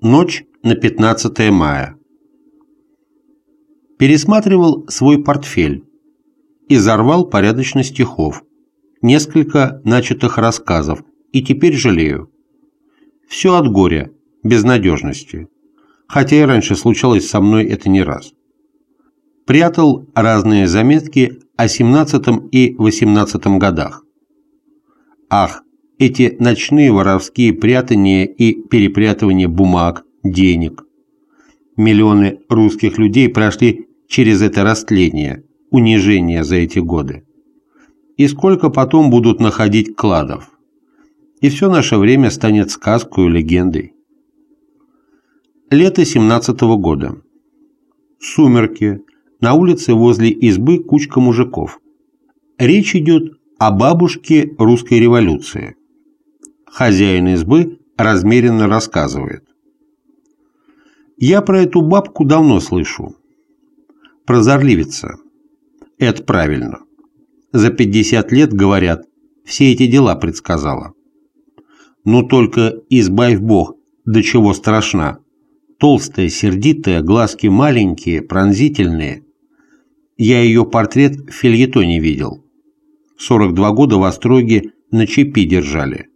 Ночь на 15 мая. Пересматривал свой портфель и зарвал порядочно стихов, несколько начатых рассказов, и теперь жалею. Все от горя, безнадежности, хотя и раньше случалось со мной это не раз. Прятал разные заметки о 17 и 18 годах. Ах, эти ночные воровские прятания и перепрятывания бумаг, денег. Миллионы русских людей прошли через это растление, унижение за эти годы. И сколько потом будут находить кладов. И все наше время станет сказкой и легендой. Лето 17 -го года. Сумерки. На улице возле избы кучка мужиков. Речь идет о бабушке русской революции хозяин избы размеренно рассказывает. Я про эту бабку давно слышу. Прозорливица. Это правильно. За 50 лет, говорят, все эти дела предсказала. Но только избавь Бог, до чего страшна. Толстая, сердитая, глазки маленькие, пронзительные. Я ее портрет в фильетоне видел. 42 года в Остроге на чепи держали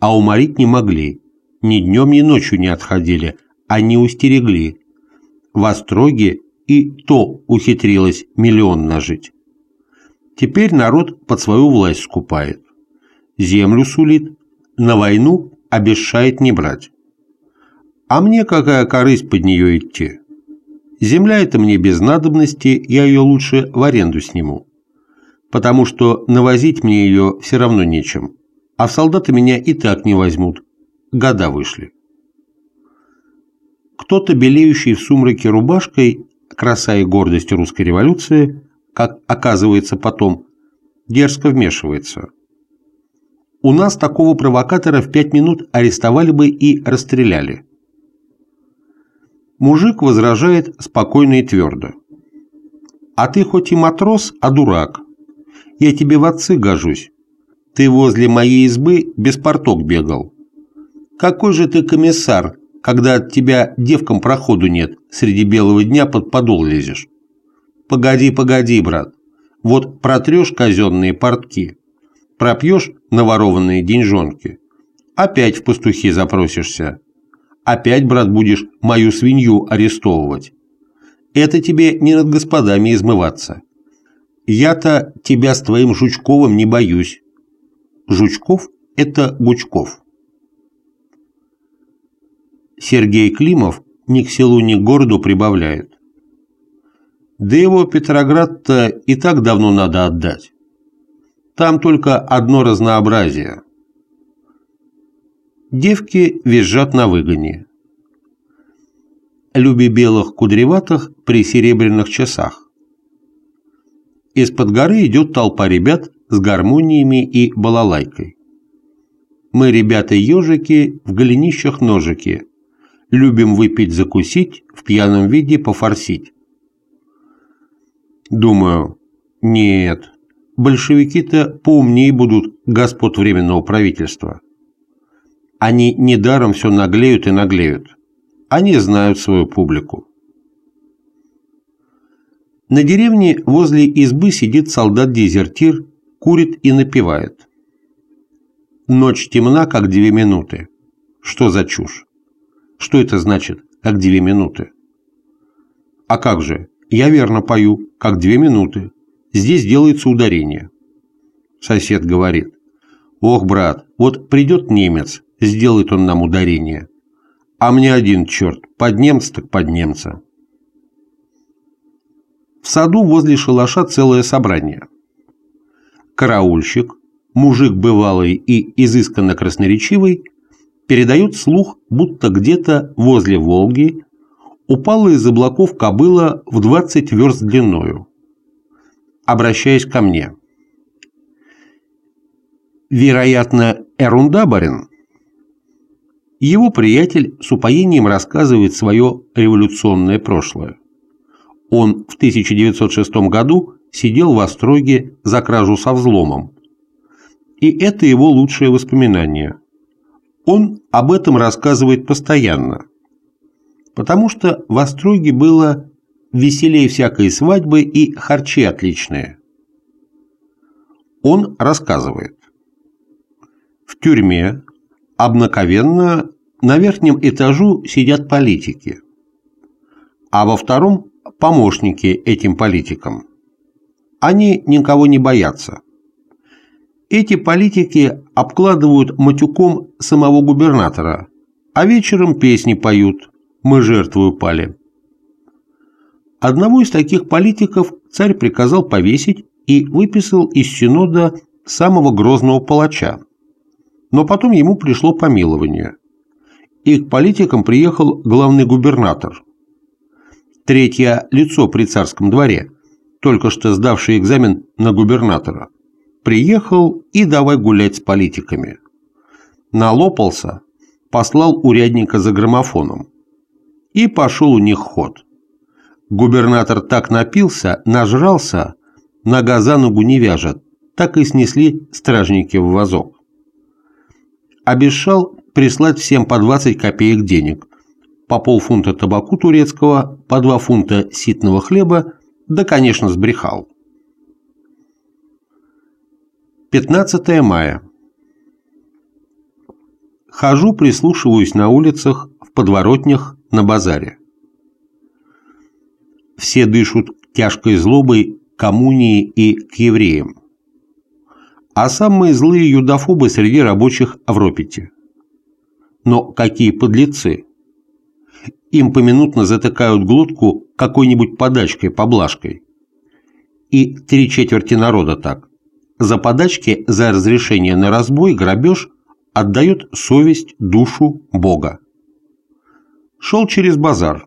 а уморить не могли. Ни днем, ни ночью не отходили, а не устерегли. В Остроге и то ухитрилось миллион нажить. Теперь народ под свою власть скупает. Землю сулит, на войну обещает не брать. А мне какая корысть под нее идти? Земля это мне без надобности, я ее лучше в аренду сниму. Потому что навозить мне ее все равно нечем а солдаты меня и так не возьмут. Года вышли. Кто-то, белеющий в сумраке рубашкой, краса и гордость русской революции, как оказывается потом, дерзко вмешивается. У нас такого провокатора в пять минут арестовали бы и расстреляли. Мужик возражает спокойно и твердо. «А ты хоть и матрос, а дурак. Я тебе в отцы гожусь. Ты возле моей избы без порток бегал. Какой же ты комиссар, когда от тебя девкам проходу нет, среди белого дня под подол лезешь? Погоди, погоди, брат. Вот протрешь казенные портки, пропьешь наворованные деньжонки, опять в пастухи запросишься. Опять, брат, будешь мою свинью арестовывать. Это тебе не над господами измываться. Я-то тебя с твоим Жучковым не боюсь. Жучков – это Гучков. Сергей Климов ни к селу, ни к городу прибавляет. Да его Петроград-то и так давно надо отдать. Там только одно разнообразие. Девки визжат на выгоне. Люби белых кудреватых при серебряных часах. Из-под горы идет толпа ребят с гармониями и балалайкой. Мы, ребята-ежики, в голенищах ножики. Любим выпить, закусить, в пьяном виде пофорсить. Думаю, нет, большевики-то поумнее будут господ Временного правительства. Они недаром все наглеют и наглеют. Они знают свою публику. На деревне возле избы сидит солдат-дезертир курит и напевает. Ночь темна, как две минуты. Что за чушь? Что это значит, как две минуты? А как же, я верно пою, как две минуты. Здесь делается ударение. Сосед говорит. Ох, брат, вот придет немец, сделает он нам ударение. А мне один черт, под немца так под немца. В саду возле шалаша целое собрание караульщик, мужик бывалый и изысканно красноречивый, передает слух, будто где-то возле Волги упала из облаков кобыла в 20 верст длиною. Обращаясь ко мне. Вероятно, ерунда, барин? Его приятель с упоением рассказывает свое революционное прошлое. Он в 1906 году сидел в Остроге за кражу со взломом. И это его лучшее воспоминание. Он об этом рассказывает постоянно. потому что в Остроге было веселее всякой свадьбы и харчи отличные. Он рассказывает. В тюрьме обнаковенно на верхнем этажу сидят политики, а во втором – помощники этим политикам. Они никого не боятся. Эти политики обкладывают матюком самого губернатора, а вечером песни поют «Мы жертвую пали». Одного из таких политиков царь приказал повесить и выписал из синода самого грозного палача. Но потом ему пришло помилование. И к политикам приехал главный губернатор. Третье лицо при царском дворе, только что сдавший экзамен на губернатора. Приехал и давай гулять с политиками. Налопался, послал урядника за граммофоном. И пошел у них ход. Губернатор так напился, нажрался, нога за ногу не вяжет, так и снесли стражники в вазок. Обещал прислать всем по 20 копеек денег, по полфунта табаку турецкого, по 2 фунта ситного хлеба, да, конечно, сбрехал. 15 мая. Хожу, прислушиваюсь на улицах, в подворотнях, на базаре. Все дышат тяжкой злобой коммунии и к евреям. А самые злые юдофобы среди рабочих в Ропете. Но какие подлецы! Им поминутно затыкают глотку какой-нибудь подачкой, поблажкой. И три четверти народа так. За подачки, за разрешение на разбой, грабеж отдает совесть, душу, Бога. Шел через базар.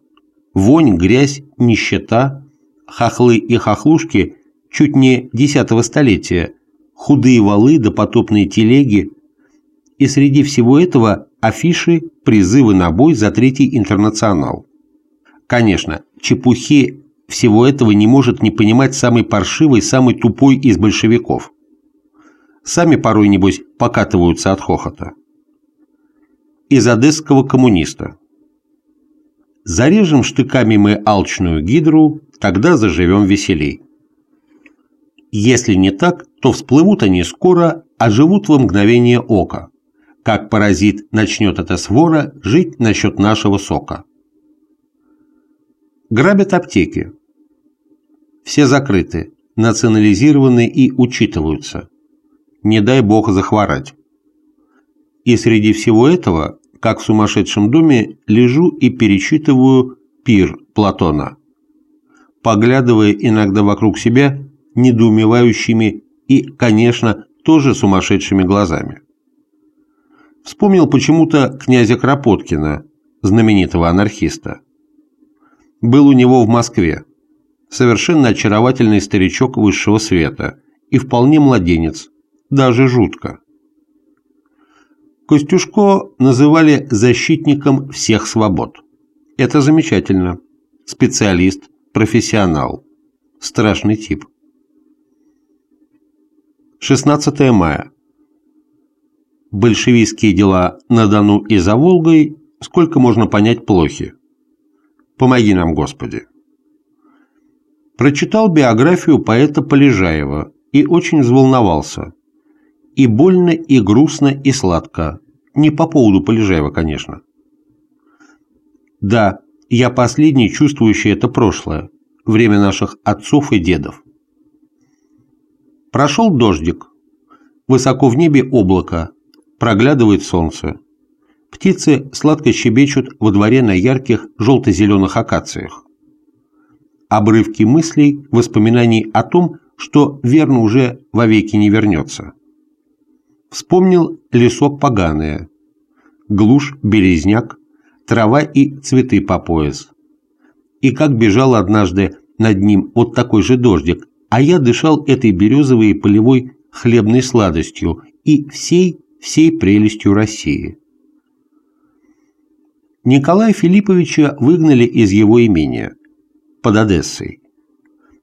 Вонь, грязь, нищета, хохлы и хохлушки чуть не десятого столетия, худые валы, допотопные телеги. И среди всего этого афиши, призывы на бой за Третий интернационал. Конечно, чепухи всего этого не может не понимать самый паршивый, самый тупой из большевиков. Сами порой, небось, покатываются от хохота. Из одесского коммуниста. Зарежем штыками мы алчную гидру, тогда заживем веселей. Если не так, то всплывут они скоро, а живут во мгновение ока. Как паразит начнет эта свора жить насчет нашего сока. Грабят аптеки. Все закрыты, национализированы и учитываются. Не дай бог захворать. И среди всего этого как в сумасшедшем доме, лежу и перечитываю пир Платона, поглядывая иногда вокруг себя недоумевающими и, конечно, тоже сумасшедшими глазами. Вспомнил почему-то князя Кропоткина, знаменитого анархиста. Был у него в Москве. Совершенно очаровательный старичок высшего света и вполне младенец, даже жутко. Костюшко называли защитником всех свобод. Это замечательно. Специалист, профессионал. Страшный тип. 16 мая. Большевистские дела на Дону и за Волгой, сколько можно понять, плохи. Помоги нам, Господи. Прочитал биографию поэта Полежаева и очень взволновался. И больно, и грустно, и сладко. Не по поводу Полежаева, конечно. Да, я последний, чувствующий это прошлое, время наших отцов и дедов. Прошел дождик. Высоко в небе облако, проглядывает солнце. Птицы сладко щебечут во дворе на ярких желто-зеленых акациях. Обрывки мыслей, воспоминаний о том, что верно уже вовеки не вернется. Вспомнил лесок поганое, глушь, березняк, трава и цветы по пояс. И как бежал однажды над ним вот такой же дождик, а я дышал этой березовой и полевой хлебной сладостью и всей, всей прелестью России. Николая Филипповича выгнали из его имения, под Одессой.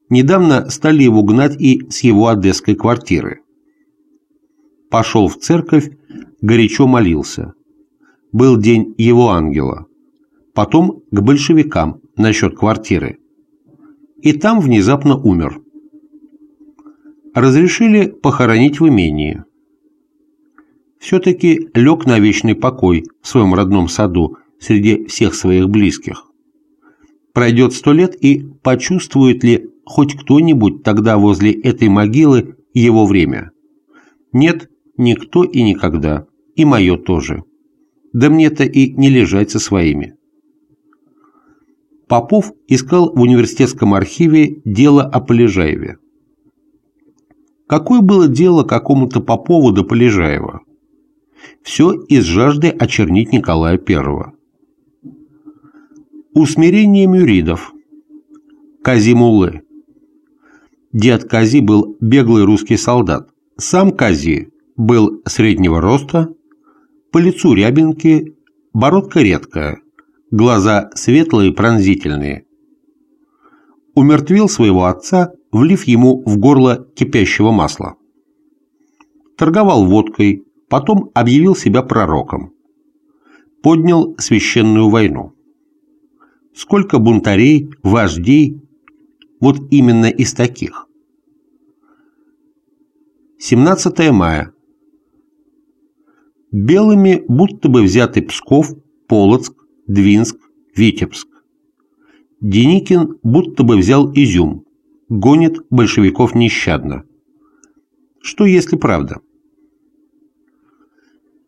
Недавно стали его гнать и с его одесской квартиры пошел в церковь, горячо молился. Был день его ангела. потом к большевикам насчет квартиры. И там внезапно умер. Разрешили похоронить в имении. Все-таки лег на вечный покой в своем родном саду среди всех своих близких. Пройдет сто лет и почувствует ли хоть кто-нибудь тогда возле этой могилы его время? Нет, никто и никогда, и мое тоже. Да мне-то и не лежать со своими. Попов искал в университетском архиве дело о Полежаеве. Какое было дело какому-то Попову до Полежаева? Все из жажды очернить Николая I. Усмирение мюридов. Казимуллы. Дед Кази был беглый русский солдат. Сам Кази был среднего роста, по лицу рябинки, бородка редкая, глаза светлые пронзительные. Умертвил своего отца, влив ему в горло кипящего масла. Торговал водкой, потом объявил себя пророком. Поднял священную войну. Сколько бунтарей, вождей, вот именно из таких. 17 мая. Белыми будто бы взяты Псков, Полоцк, Двинск, Витебск. Деникин будто бы взял Изюм, гонит большевиков нещадно. Что если правда?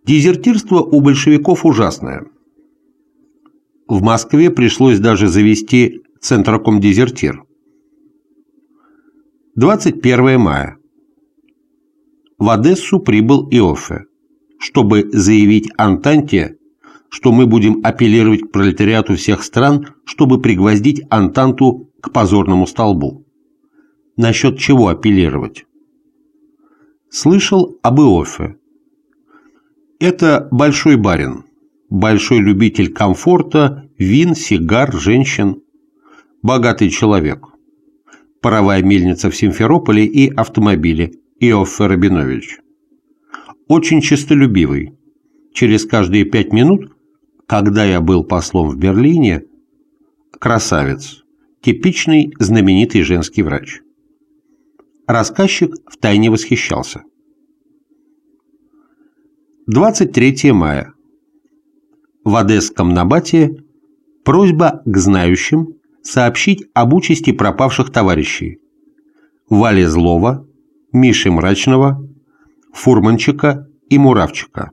Дезертирство у большевиков ужасное. В Москве пришлось даже завести Центроком дезертир. 21 мая. В Одессу прибыл Иоффе, чтобы заявить Антанте, что мы будем апеллировать к пролетариату всех стран, чтобы пригвоздить Антанту к позорному столбу. Насчет чего апеллировать? Слышал об Иоффе. Это большой барин, большой любитель комфорта, вин, сигар, женщин, богатый человек. Паровая мельница в Симферополе и автомобили Иоффе Рабинович. Очень честолюбивый. Через каждые пять минут, когда я был послом в Берлине, красавец, типичный знаменитый женский врач. Рассказчик втайне восхищался. 23 мая. В Одесском Набате просьба к знающим сообщить об участи пропавших товарищей Вали Злова, Миши Мрачного, Фурманчика и Муравчика.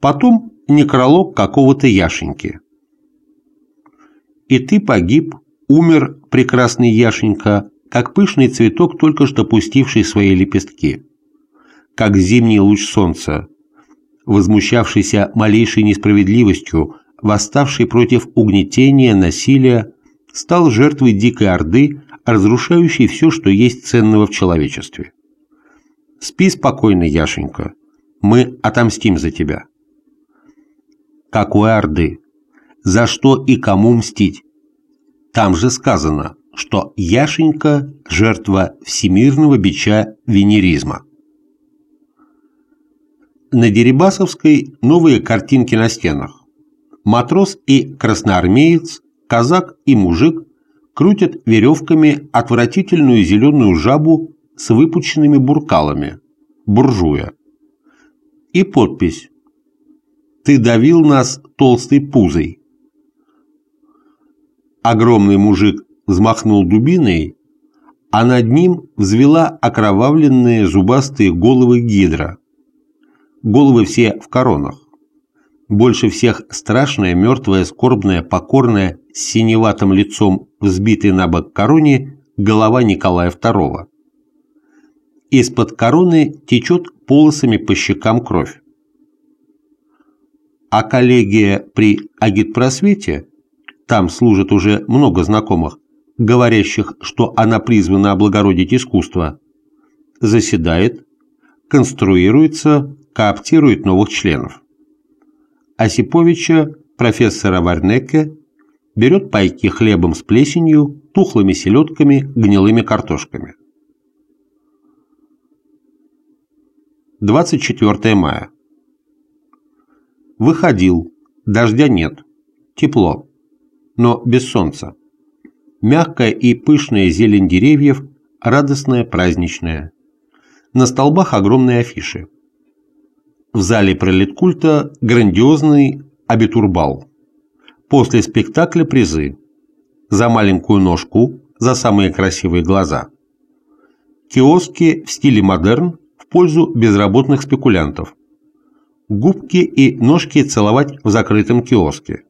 Потом некролог какого-то Яшеньки. И ты погиб, умер, прекрасный Яшенька, как пышный цветок, только что пустивший свои лепестки, как зимний луч солнца, возмущавшийся малейшей несправедливостью, восставший против угнетения, насилия, стал жертвой дикой орды, разрушающей все, что есть ценного в человечестве. Спи спокойно, Яшенька, мы отомстим за тебя. Какой орды? За что и кому мстить? Там же сказано, что Яшенька – жертва всемирного бича венеризма. На Дерибасовской новые картинки на стенах матрос и красноармеец, казак и мужик крутят веревками отвратительную зеленую жабу с выпученными буркалами, буржуя. И подпись «Ты давил нас толстой пузой». Огромный мужик взмахнул дубиной, а над ним взвела окровавленные зубастые головы гидра. Головы все в коронах больше всех страшная, мертвая, скорбная, покорная, с синеватым лицом, взбитой на бок короне, голова Николая II. Из-под короны течет полосами по щекам кровь. А коллегия при агитпросвете, там служит уже много знакомых, говорящих, что она призвана облагородить искусство, заседает, конструируется, кооптирует новых членов. Осиповича, профессора Варнеке, берет пайки хлебом с плесенью, тухлыми селедками, гнилыми картошками. 24 мая. Выходил, дождя нет, тепло, но без солнца. Мягкая и пышная зелень деревьев, радостная, праздничная. На столбах огромные афиши. В зале пролеткульта грандиозный абитурбал. После спектакля призы. За маленькую ножку, за самые красивые глаза. Киоски в стиле модерн в пользу безработных спекулянтов. Губки и ножки целовать в закрытом киоске.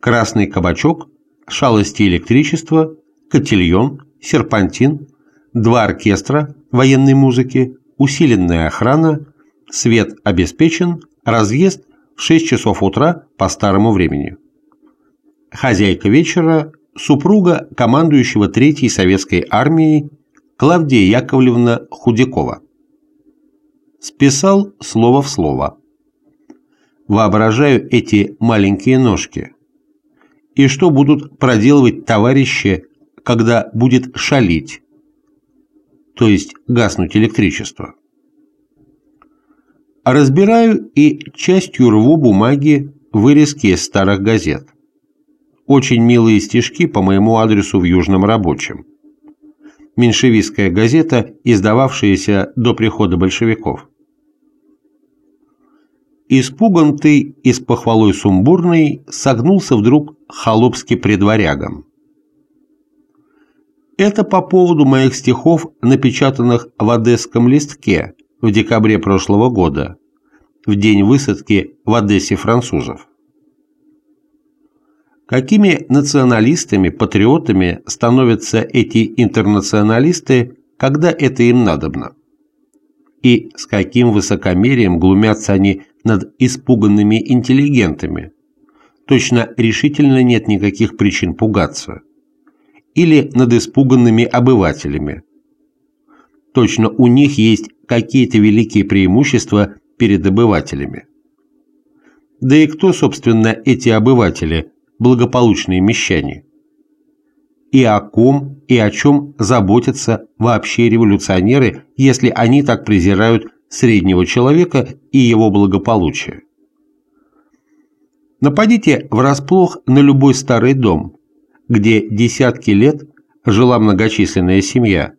Красный кабачок, шалости электричества, котельон, серпантин, два оркестра военной музыки, усиленная охрана, свет обеспечен, разъезд в 6 часов утра по старому времени. Хозяйка вечера – супруга командующего Третьей Советской армией Клавдия Яковлевна Худякова. Списал слово в слово. Воображаю эти маленькие ножки. И что будут проделывать товарищи, когда будет шалить, то есть гаснуть электричество. Разбираю и частью рву бумаги вырезки из старых газет. Очень милые стишки по моему адресу в Южном Рабочем меньшевистская газета, издававшаяся до прихода большевиков. Испуган ты и с похвалой сумбурной согнулся вдруг холопски предварягом. Это по поводу моих стихов, напечатанных в одесском листке в декабре прошлого года, в день высадки в Одессе французов. Какими националистами, патриотами становятся эти интернационалисты, когда это им надобно? И с каким высокомерием глумятся они над испуганными интеллигентами? Точно решительно нет никаких причин пугаться. Или над испуганными обывателями. Точно у них есть какие-то великие преимущества перед обывателями. Да и кто, собственно, эти обыватели – благополучные мещане. И о ком и о чем заботятся вообще революционеры, если они так презирают среднего человека и его благополучие? Нападите врасплох на любой старый дом, где десятки лет жила многочисленная семья.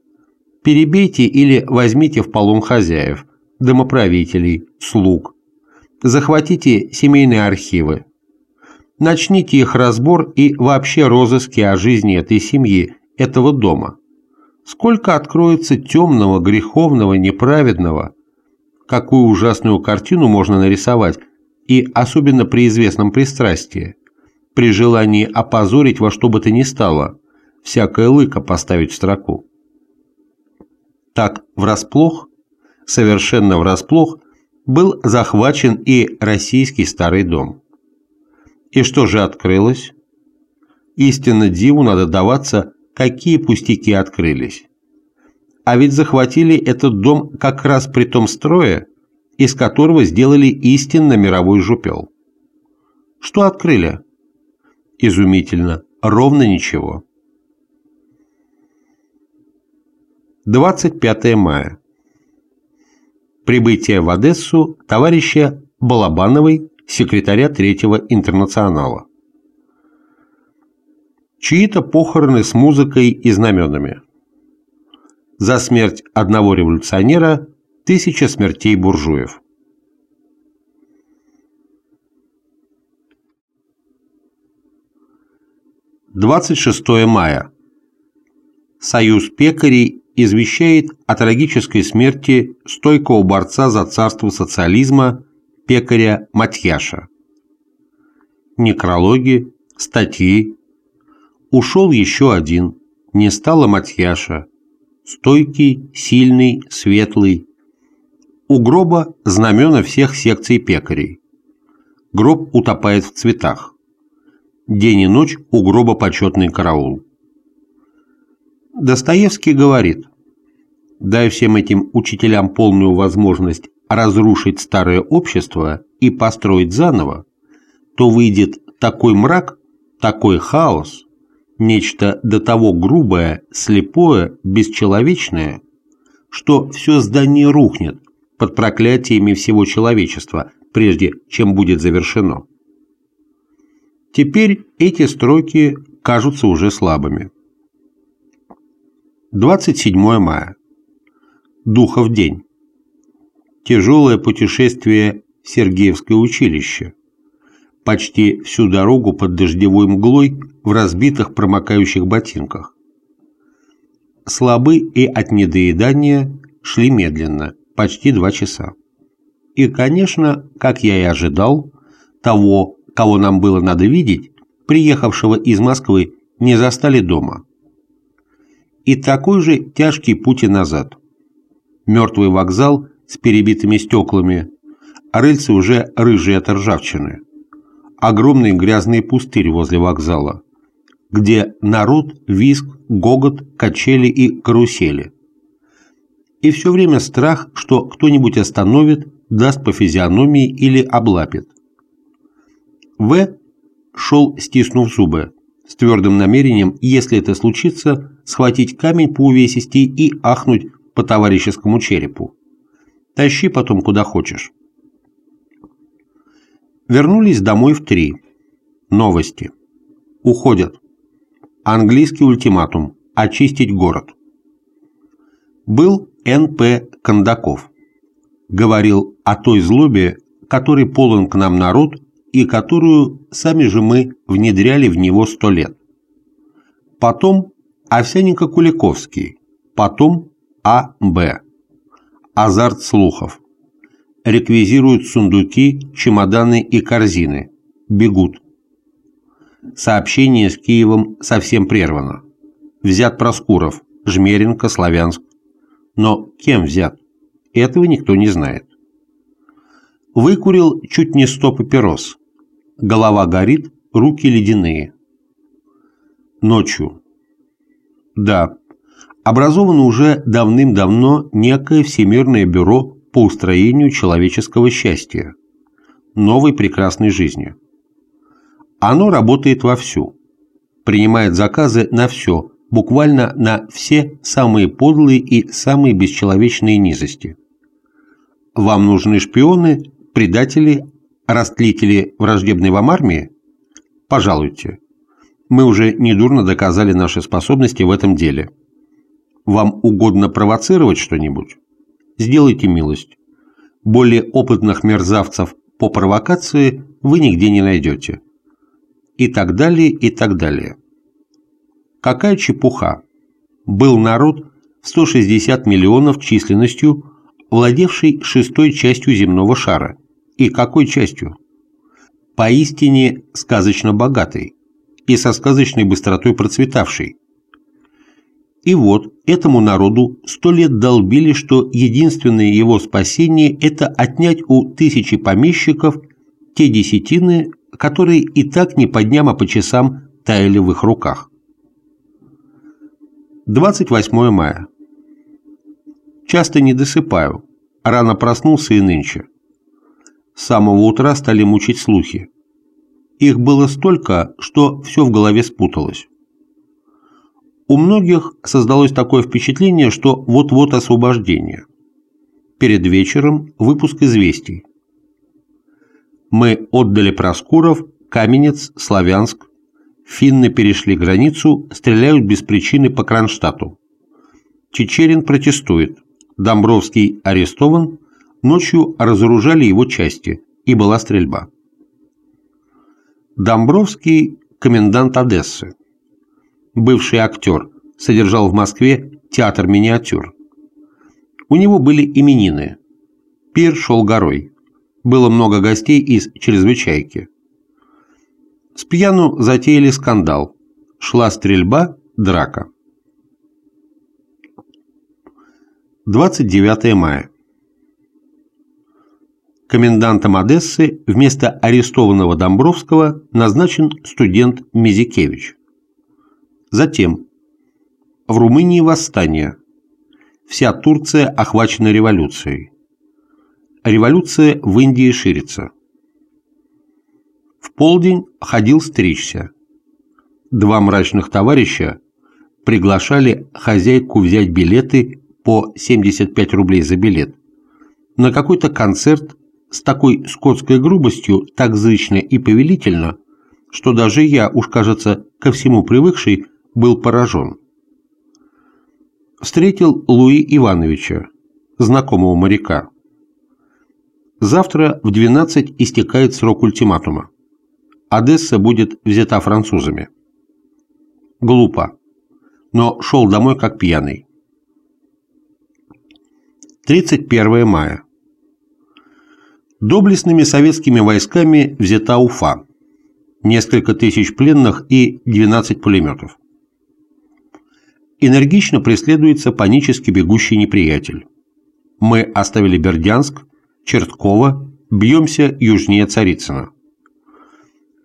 Перебейте или возьмите в полон хозяев, домоправителей, слуг. Захватите семейные архивы, Начните их разбор и вообще розыски о жизни этой семьи, этого дома. Сколько откроется темного, греховного, неправедного, какую ужасную картину можно нарисовать, и особенно при известном пристрастии, при желании опозорить во что бы то ни стало, всякое лыко поставить в строку. Так врасплох, совершенно врасплох, был захвачен и российский старый дом. И что же открылось? Истинно диву надо даваться, какие пустяки открылись. А ведь захватили этот дом как раз при том строе, из которого сделали истинно мировой жупел. Что открыли? Изумительно, ровно ничего. 25 мая. Прибытие в Одессу товарища Балабановой секретаря Третьего интернационала. Чьи-то похороны с музыкой и знаменами. За смерть одного революционера тысяча смертей буржуев. Двадцать шестое мая. Союз пекарей извещает о трагической смерти стойкого борца за царство социализма пекаря Матьяша. Некрологи, статьи. Ушел еще один, не стало Матьяша. Стойкий, сильный, светлый. У гроба знамена всех секций пекарей. Гроб утопает в цветах. День и ночь у гроба почетный караул. Достоевский говорит, дай всем этим учителям полную возможность разрушить старое общество и построить заново, то выйдет такой мрак, такой хаос, нечто до того грубое, слепое, бесчеловечное, что все здание рухнет под проклятиями всего человечества, прежде чем будет завершено. Теперь эти строки кажутся уже слабыми. 27 мая. Духов день. Тяжелое путешествие в Сергеевское училище. Почти всю дорогу под дождевой мглой в разбитых промокающих ботинках. Слабы и от недоедания шли медленно, почти два часа. И, конечно, как я и ожидал, того, кого нам было надо видеть, приехавшего из Москвы, не застали дома. И такой же тяжкий путь и назад. Мертвый вокзал с перебитыми стеклами, а уже рыжие от ржавчины. Огромный грязный пустырь возле вокзала, где народ, виск, гогот, качели и карусели. И все время страх, что кто-нибудь остановит, даст по физиономии или облапит. В шел, стиснув зубы, с твердым намерением, если это случится, схватить камень по увесисти и ахнуть по товарищескому черепу. Тащи потом куда хочешь. Вернулись домой в три. Новости. Уходят. Английский ультиматум. Очистить город. Был Н.П. Кондаков. Говорил о той злобе, который полон к нам народ и которую сами же мы внедряли в него сто лет. Потом Овсяненко Куликовский, потом А.Б. Азарт слухов. Реквизируют сундуки, чемоданы и корзины. Бегут. Сообщение с Киевом совсем прервано. Взят Проскуров, Жмеренко, Славянск. Но кем взят? Этого никто не знает. Выкурил чуть не сто папирос. Голова горит, руки ледяные. Ночью. Да, образовано уже давным-давно некое Всемирное бюро по устроению человеческого счастья, новой прекрасной жизни. Оно работает вовсю, принимает заказы на все, буквально на все самые подлые и самые бесчеловечные низости. Вам нужны шпионы, предатели, растлители враждебной вам армии? Пожалуйте. Мы уже недурно доказали наши способности в этом деле. Вам угодно провоцировать что-нибудь? Сделайте милость. Более опытных мерзавцев по провокации вы нигде не найдете. И так далее, и так далее. Какая чепуха. Был народ в 160 миллионов численностью, владевший шестой частью земного шара – и какой частью? Поистине сказочно богатый и со сказочной быстротой процветавший. И вот этому народу сто лет долбили, что единственное его спасение – это отнять у тысячи помещиков те десятины, которые и так не по дням, а по часам таяли в их руках. 28 мая. Часто не досыпаю, рано проснулся и нынче. С самого утра стали мучить слухи. Их было столько, что все в голове спуталось. У многих создалось такое впечатление, что вот-вот освобождение. Перед вечером выпуск известий. Мы отдали Проскуров, Каменец, Славянск. Финны перешли границу, стреляют без причины по Кронштадту. Чечерин протестует. Домбровский арестован, Ночью разоружали его части, и была стрельба. Домбровский – комендант Одессы. Бывший актер, содержал в Москве театр миниатюр. У него были именины. Пир шел горой. Было много гостей из чрезвычайки. С пьяну затеяли скандал. Шла стрельба, драка. 29 мая комендантом Одессы вместо арестованного Домбровского назначен студент Мизикевич. Затем в Румынии восстание. Вся Турция охвачена революцией. Революция в Индии ширится. В полдень ходил стричься. Два мрачных товарища приглашали хозяйку взять билеты по 75 рублей за билет на какой-то концерт с такой скотской грубостью, так зычно и повелительно, что даже я, уж кажется, ко всему привыкший, был поражен. Встретил Луи Ивановича, знакомого моряка. Завтра в 12 истекает срок ультиматума. Одесса будет взята французами. Глупо. Но шел домой как пьяный. 31 мая. Доблестными советскими войсками взята Уфа. Несколько тысяч пленных и 12 пулеметов. Энергично преследуется панически бегущий неприятель. Мы оставили Бердянск, Чертково, бьемся южнее Царицына.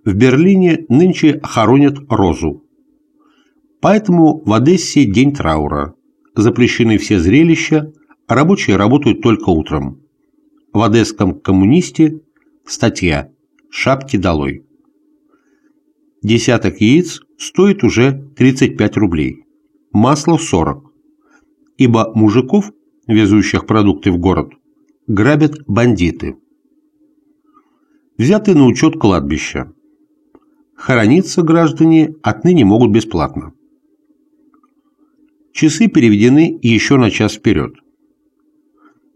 В Берлине нынче хоронят Розу. Поэтому в Одессе день траура. Запрещены все зрелища, рабочие работают только утром. В одесском коммунисте статья «Шапки долой». Десяток яиц стоит уже 35 рублей, масло 40, ибо мужиков, везущих продукты в город, грабят бандиты. Взяты на учет кладбища. Хорониться граждане отныне могут бесплатно. Часы переведены еще на час вперед.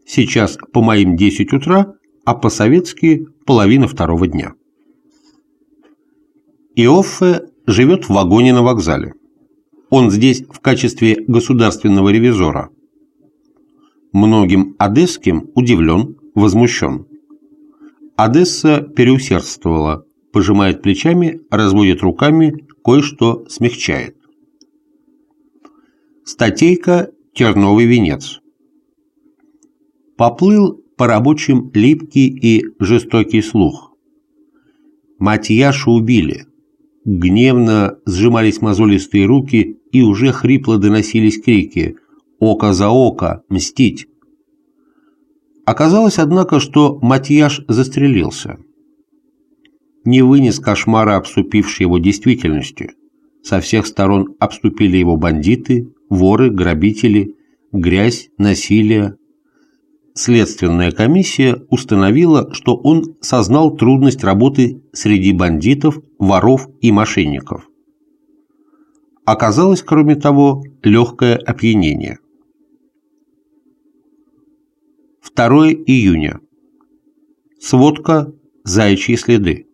Сейчас по моим 10 утра, а по-советски половина второго дня. Иоффе живет в вагоне на вокзале. Он здесь в качестве государственного ревизора. Многим одесским удивлен, возмущен. Одесса переусердствовала, пожимает плечами, разводит руками, кое-что смягчает. Статейка «Терновый венец». Поплыл по рабочим липкий и жестокий слух. Матьяшу убили. Гневно сжимались мозолистые руки, и уже хрипло доносились крики «Око за око! Мстить!». Оказалось, однако, что Матьяш застрелился. Не вынес кошмара, обступившей его действительности. Со всех сторон обступили его бандиты, воры, грабители, грязь, насилие, Следственная комиссия установила, что он сознал трудность работы среди бандитов, воров и мошенников. Оказалось, кроме того, легкое опьянение. 2 июня. Сводка «Заячьи следы».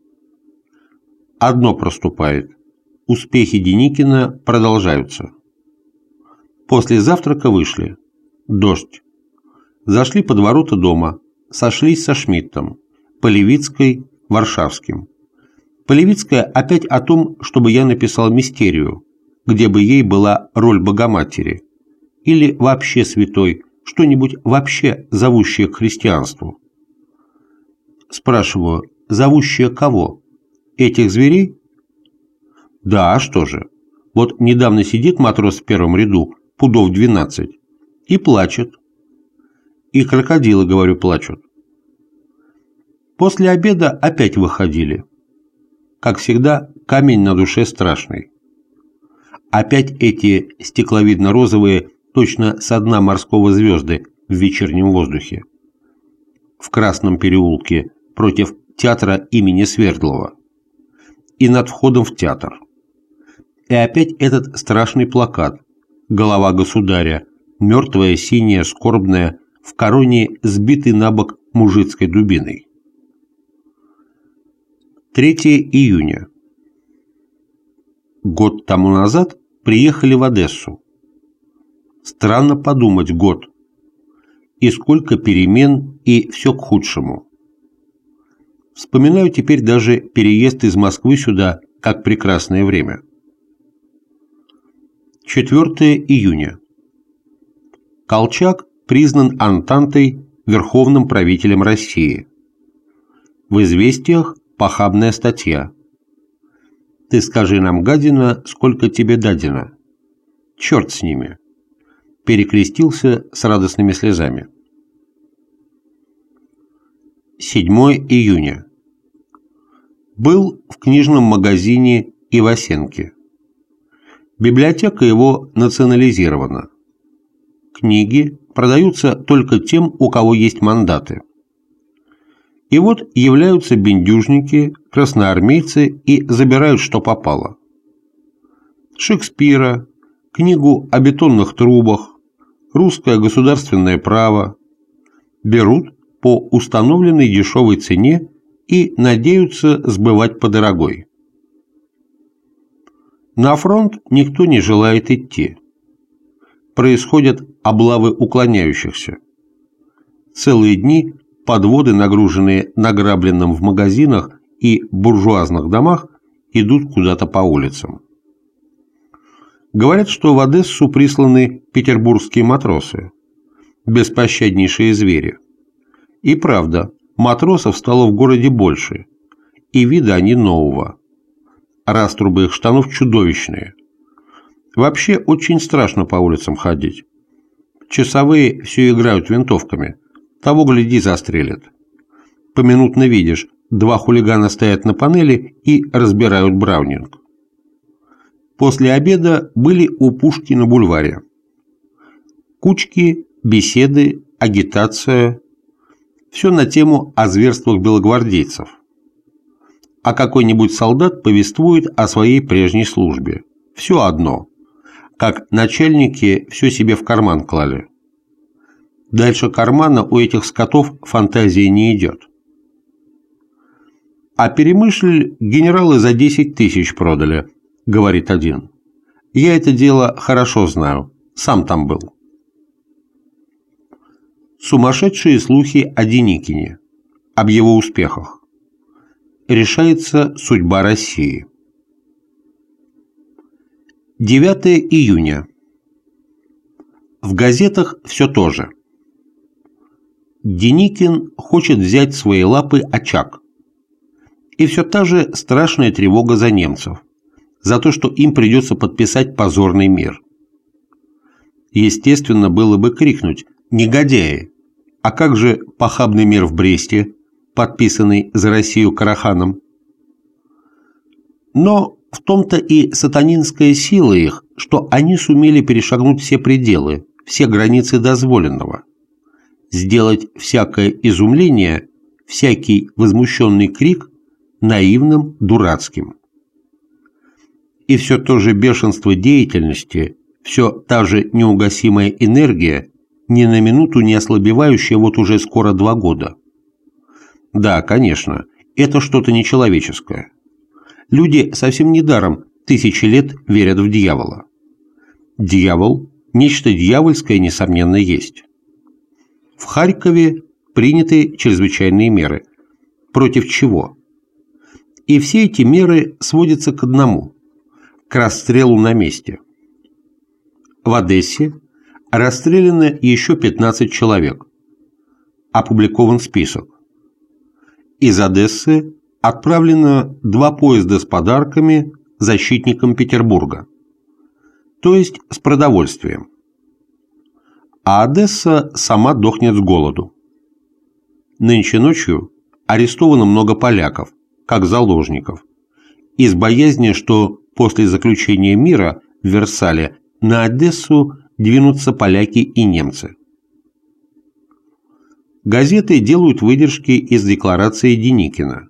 Одно проступает. Успехи Деникина продолжаются. После завтрака вышли. Дождь. Зашли под ворота дома, сошлись со Шмидтом, Полевицкой, Варшавским. Полевицкая опять о том, чтобы я написал мистерию, где бы ей была роль Богоматери, или вообще святой, что-нибудь вообще зовущее к христианству. Спрашиваю, зовущее кого? Этих зверей? Да, а что же? Вот недавно сидит матрос в первом ряду, пудов 12, и плачет. И крокодилы, говорю, плачут. После обеда опять выходили. Как всегда, камень на душе страшный. Опять эти стекловидно-розовые, точно со дна морского звезды в вечернем воздухе. В Красном переулке против театра имени Свердлова. И над входом в театр. И опять этот страшный плакат. Голова государя, мертвая, синяя, скорбная, в короне сбитый на бок мужицкой дубиной. 3 июня. Год тому назад приехали в Одессу. Странно подумать год. И сколько перемен, и все к худшему. Вспоминаю теперь даже переезд из Москвы сюда, как прекрасное время. 4 июня. Колчак признан Антантой верховным правителем России. В «Известиях» похабная статья. «Ты скажи нам, гадина, сколько тебе дадено?» «Черт с ними!» Перекрестился с радостными слезами. 7 июня. Был в книжном магазине Ивасенки. Библиотека его национализирована. Книги продаются только тем, у кого есть мандаты. И вот являются бендюжники, красноармейцы и забирают, что попало. Шекспира, книгу о бетонных трубах, русское государственное право. Берут по установленной дешевой цене и надеются сбывать по дорогой. На фронт никто не желает идти. Происходят облавы уклоняющихся. Целые дни подводы, нагруженные награбленным в магазинах и буржуазных домах, идут куда-то по улицам. Говорят, что в Одессу присланы петербургские матросы, беспощаднейшие звери. И правда, матросов стало в городе больше, и вида они нового. Раструбы их штанов чудовищные. Вообще очень страшно по улицам ходить. Часовые все играют винтовками, того, гляди, застрелят. Поминутно видишь, два хулигана стоят на панели и разбирают браунинг. После обеда были у пушки на бульваре. Кучки, беседы, агитация. Все на тему о зверствах белогвардейцев. А какой-нибудь солдат повествует о своей прежней службе. Все одно. Как начальники все себе в карман клали. Дальше кармана у этих скотов фантазии не идет. А перемышль генералы за 10 тысяч продали, — говорит один. «Я это дело хорошо знаю, сам там был». Сумасшедшие слухи о Деникине, об его успехах. Решается судьба России. 9 июня. В газетах все то же. Деникин хочет взять свои лапы очаг. И все та же страшная тревога за немцев за то, что им придется подписать позорный мир. Естественно, было бы крикнуть «Негодяи!» А как же похабный мир в Бресте, подписанный за Россию Караханом? Но в том-то и сатанинская сила их, что они сумели перешагнуть все пределы, все границы дозволенного, сделать всякое изумление, всякий возмущенный крик наивным, дурацким и все то же бешенство деятельности, все та же неугасимая энергия, ни на минуту не ослабевающая вот уже скоро два года. Да, конечно, это что-то нечеловеческое. Люди совсем недаром тысячи лет верят в дьявола. Дьявол – нечто дьявольское, несомненно, есть. В Харькове приняты чрезвычайные меры. Против чего? И все эти меры сводятся к одному – к расстрелу на месте. В Одессе расстреляно еще 15 человек. Опубликован список. Из Одессы отправлено два поезда с подарками защитникам Петербурга, то есть с продовольствием. А Одесса сама дохнет с голоду. Нынче ночью арестовано много поляков, как заложников, из боязни, что после заключения мира в Версале на Одессу двинутся поляки и немцы. Газеты делают выдержки из декларации Деникина,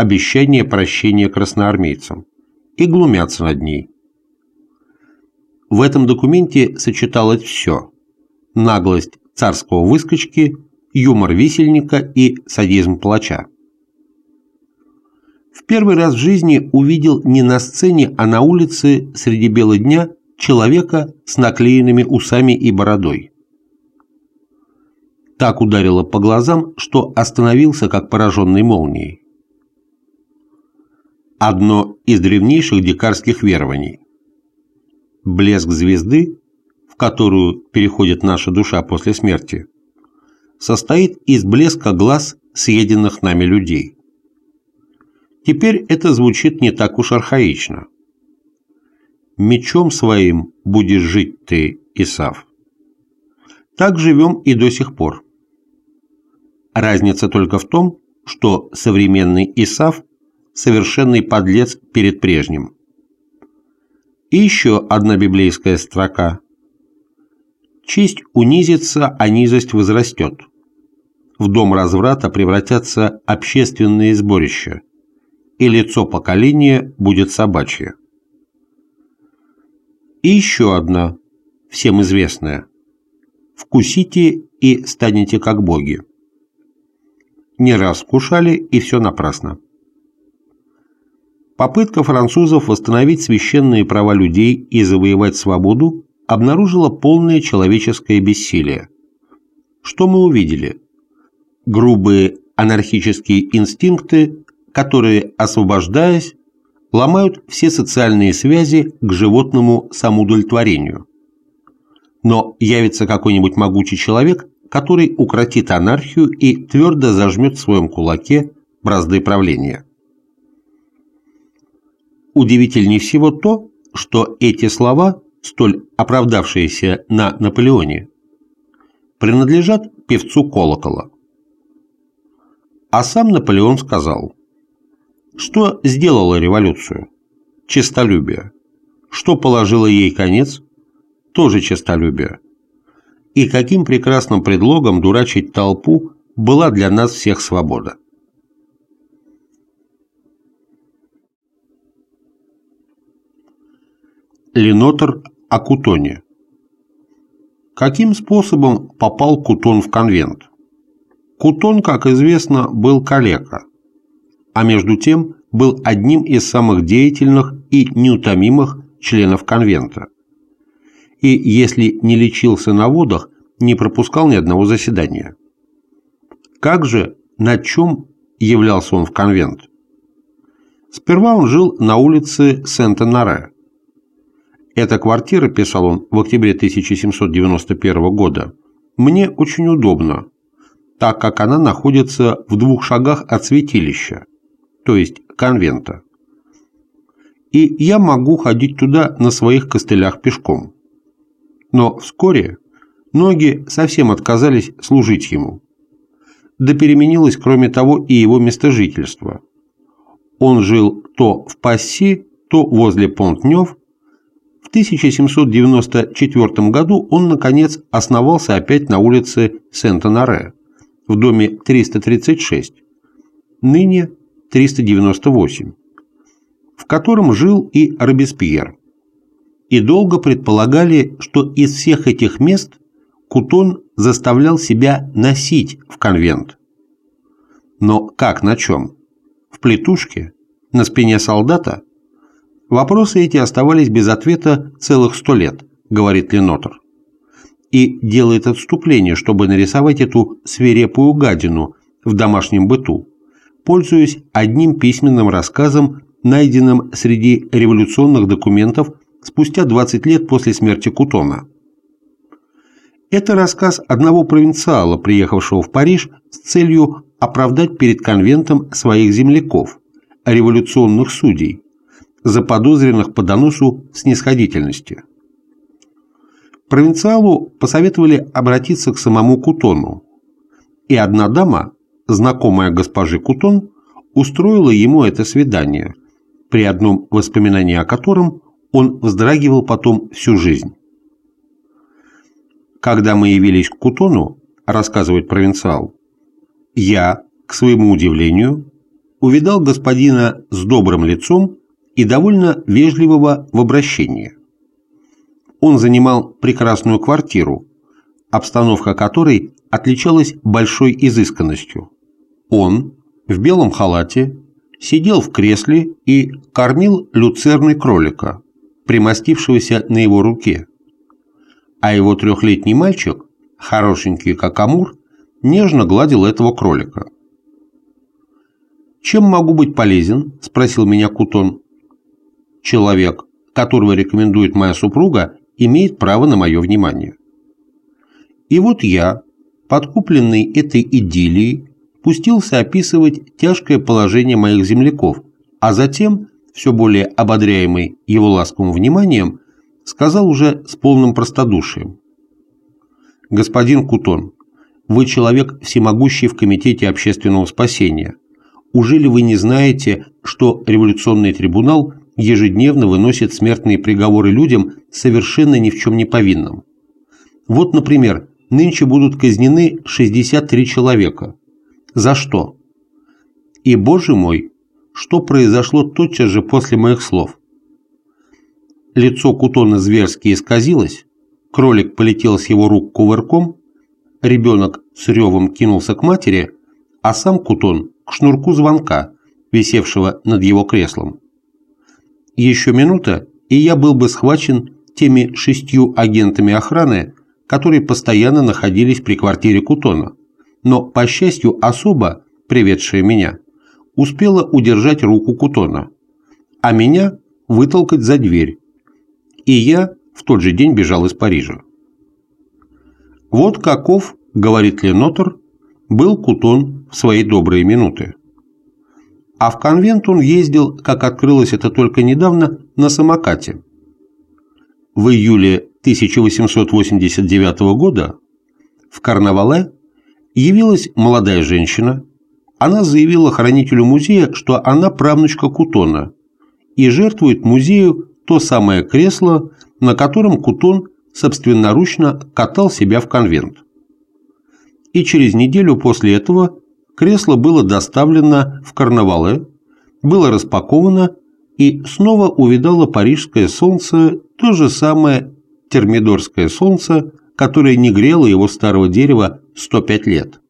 обещание прощения красноармейцам, и глумятся над ней. В этом документе сочеталось все – наглость царского выскочки, юмор висельника и садизм плача в первый раз в жизни увидел не на сцене, а на улице среди бела дня человека с наклеенными усами и бородой. Так ударило по глазам, что остановился как пораженный молнией. Одно из древнейших дикарских верований. Блеск звезды, в которую переходит наша душа после смерти, состоит из блеска глаз съеденных нами людей. Теперь это звучит не так уж архаично. «Мечом своим будешь жить ты, Исав». Так живем и до сих пор. Разница только в том, что современный Исав – совершенный подлец перед прежним. И еще одна библейская строка. «Честь унизится, а низость возрастет. в дом разврата превратятся общественные сборища, и лицо поколения будет собачье. И еще одна, всем известная. Вкусите и станете как боги. Не раз вкушали, и все напрасно. Попытка французов восстановить священные права людей и завоевать свободу обнаружила полное человеческое бессилие. Что мы увидели? Грубые анархические инстинкты, которые, освобождаясь, ломают все социальные связи к животному самоудовлетворению. Но явится какой-нибудь могучий человек, который укротит анархию и твердо зажмет в своем кулаке бразды правления. Удивительнее всего то, что эти слова, столь оправдавшиеся на Наполеоне, принадлежат певцу колокола. А сам Наполеон сказал, что сделало революцию? Честолюбие. Что положило ей конец? Тоже честолюбие. И каким прекрасным предлогом дурачить толпу была для нас всех свобода. Ленотер о Кутоне. Каким способом попал Кутон в конвент? Кутон, как известно, был калека, а между тем был одним из самых деятельных и неутомимых членов конвента. И если не лечился на водах, не пропускал ни одного заседания. Как же, на чем являлся он в конвент? Сперва он жил на улице Сент-Анаре, эта квартира, писал он в октябре 1791 года, мне очень удобна, так как она находится в двух шагах от святилища, то есть конвента. И я могу ходить туда на своих костылях пешком. Но вскоре ноги совсем отказались служить ему. Да переменилось, кроме того, и его место жительства. Он жил то в Пасси, то возле Понтнев, в 1794 году он, наконец, основался опять на улице Сент-Анаре, в доме 336, ныне 398, в котором жил и Робеспьер. И долго предполагали, что из всех этих мест Кутон заставлял себя носить в конвент. Но как на чем? В плетушке? На спине солдата? Вопросы эти оставались без ответа целых сто лет, говорит Ленотер. И делает отступление, чтобы нарисовать эту свирепую гадину в домашнем быту, пользуясь одним письменным рассказом, найденным среди революционных документов спустя 20 лет после смерти Кутона. Это рассказ одного провинциала, приехавшего в Париж с целью оправдать перед конвентом своих земляков, революционных судей, заподозренных по доносу снисходительности. Провинциалу посоветовали обратиться к самому Кутону, и одна дама, знакомая госпожи Кутон, устроила ему это свидание, при одном воспоминании о котором он вздрагивал потом всю жизнь. «Когда мы явились к Кутону, — рассказывает провинциал, — я, к своему удивлению, увидал господина с добрым лицом и довольно вежливого в обращении. Он занимал прекрасную квартиру, обстановка которой отличалась большой изысканностью. Он в белом халате сидел в кресле и кормил люцерны кролика, примостившегося на его руке. А его трехлетний мальчик, хорошенький как амур, нежно гладил этого кролика. «Чем могу быть полезен?» – спросил меня Кутон. Человек, которого рекомендует моя супруга, имеет право на мое внимание. И вот я, подкупленный этой идиллией, пустился описывать тяжкое положение моих земляков, а затем, все более ободряемый его ласковым вниманием, сказал уже с полным простодушием. «Господин Кутон, вы человек всемогущий в Комитете общественного спасения. Ужели вы не знаете, что революционный трибунал ежедневно выносит смертные приговоры людям, совершенно ни в чем не повинным. Вот, например, нынче будут казнены 63 человека. За что? И, боже мой, что произошло тотчас же после моих слов? Лицо Кутона зверски исказилось, кролик полетел с его рук кувырком, ребенок с ревом кинулся к матери, а сам Кутон к шнурку звонка, висевшего над его креслом. Еще минута, и я был бы схвачен теми шестью агентами охраны, которые постоянно находились при квартире Кутона. Но, по счастью, особо, приведшая меня, успела удержать руку Кутона, а меня вытолкать за дверь. И я в тот же день бежал из Парижа. Вот каков, говорит Ленотер, был Кутон в свои добрые минуты. А в конвент он ездил, как открылось это только недавно, на самокате. В июле 1889 года в Карнавале явилась молодая женщина. Она заявила хранителю музея, что она правнучка Кутона и жертвует музею то самое кресло, на котором Кутон собственноручно катал себя в конвент. И через неделю после этого кресло было доставлено в Карнавале, было распаковано и снова увидало парижское солнце, то же самое термидорское солнце, которое не грело его старого дерева 105 лет.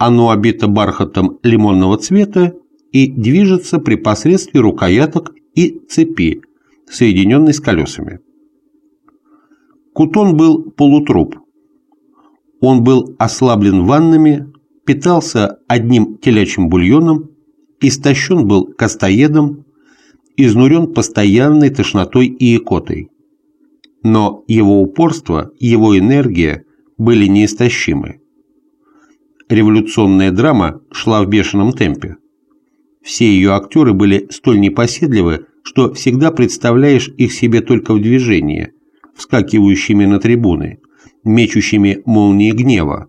Оно обито бархатом лимонного цвета и движется при посредстве рукояток и цепи, соединенной с колесами. Кутон был полутруп. Он был ослаблен ваннами, питался одним телячьим бульоном, истощен был костоедом, изнурен постоянной тошнотой и икотой. Но его упорство, его энергия были неистощимы. Революционная драма шла в бешеном темпе. Все ее актеры были столь непоседливы, что всегда представляешь их себе только в движении, вскакивающими на трибуны, мечущими молнии гнева,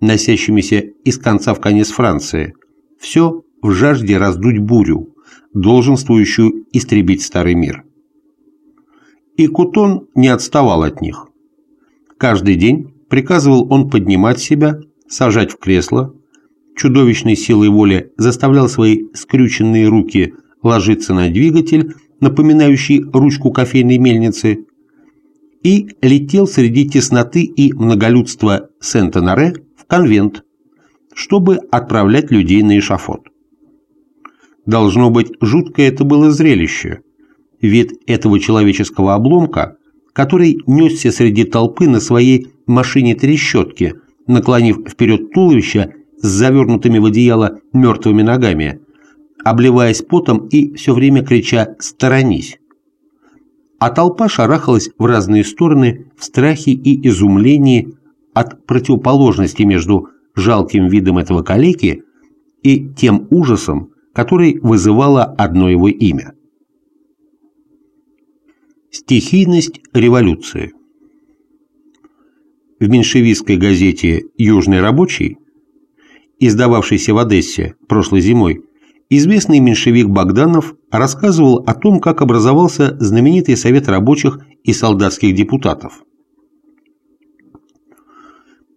носящимися из конца в конец Франции. Все в жажде раздуть бурю, долженствующую истребить старый мир. И Кутон не отставал от них. Каждый день приказывал он поднимать себя, сажать в кресло, чудовищной силой воли заставлял свои скрюченные руки ложиться на двигатель, напоминающий ручку кофейной мельницы, и летел среди тесноты и многолюдства Сент-Анаре конвент, чтобы отправлять людей на эшафот. Должно быть, жуткое это было зрелище. Вид этого человеческого обломка, который несся среди толпы на своей машине-трещотке, наклонив вперед туловище с завернутыми в одеяло мертвыми ногами, обливаясь потом и все время крича «Сторонись!». А толпа шарахалась в разные стороны в страхе и изумлении от противоположности между жалким видом этого калеки и тем ужасом, который вызывало одно его имя. Стихийность революции В меньшевистской газете «Южный рабочий», издававшейся в Одессе прошлой зимой, известный меньшевик Богданов рассказывал о том, как образовался знаменитый Совет рабочих и солдатских депутатов.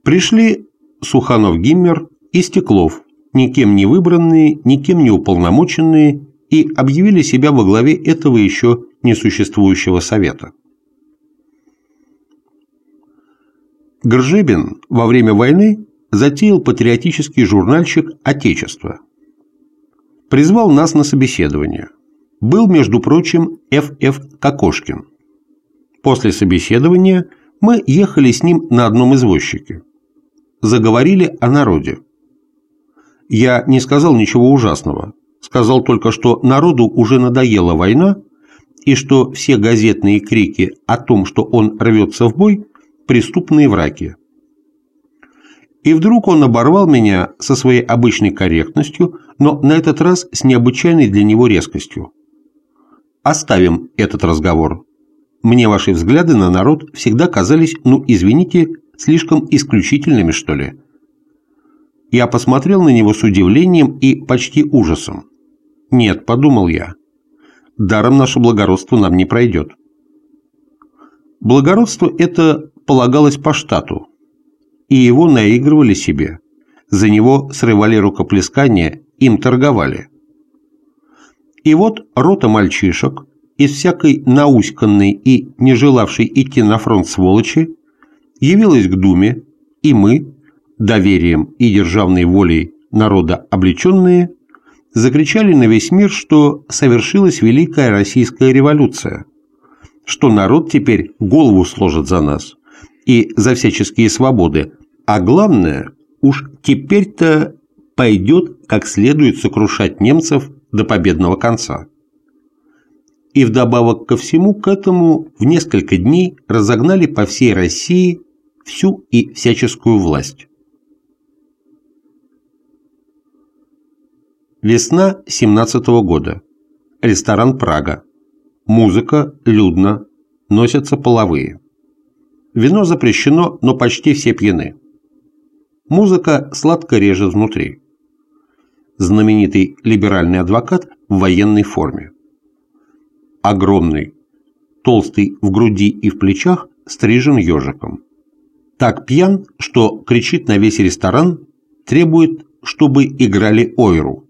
Пришли Суханов-Гиммер и Стеклов, никем не выбранные, никем не уполномоченные, и объявили себя во главе этого еще несуществующего совета. Гржебин во время войны затеял патриотический журнальчик «Отечество», призвал нас на собеседование. Был, между прочим, Ф.Ф. Кокошкин. После собеседования мы ехали с ним на одном извозчике. Заговорили о народе. Я не сказал ничего ужасного. Сказал только, что народу уже надоела война, и что все газетные крики о том, что он рвется в бой, преступные враки. И вдруг он оборвал меня со своей обычной корректностью, но на этот раз с необычайной для него резкостью. Оставим этот разговор. Мне ваши взгляды на народ всегда казались, ну, извините, слишком исключительными, что ли. Я посмотрел на него с удивлением и почти ужасом. Нет, подумал я, даром наше благородство нам не пройдет. Благородство это полагалось по штату – и его наигрывали себе. За него срывали рукоплескания, им торговали. И вот рота мальчишек, из всякой науськанной и не желавшей идти на фронт сволочи, явилась к Думе, и мы, доверием и державной волей народа облеченные, закричали на весь мир, что совершилась Великая Российская революция, что народ теперь голову сложит за нас и за всяческие свободы, а главное, уж теперь-то пойдет как следует сокрушать немцев до победного конца. И вдобавок ко всему к этому в несколько дней разогнали по всей России всю и всяческую власть. Весна 17 -го года. Ресторан «Прага». Музыка, людно, носятся половые. Вино запрещено, но почти все пьяны. Музыка сладко режет внутри. Знаменитый либеральный адвокат в военной форме. Огромный, толстый в груди и в плечах, стрижен ежиком. Так пьян, что кричит на весь ресторан, требует, чтобы играли ойру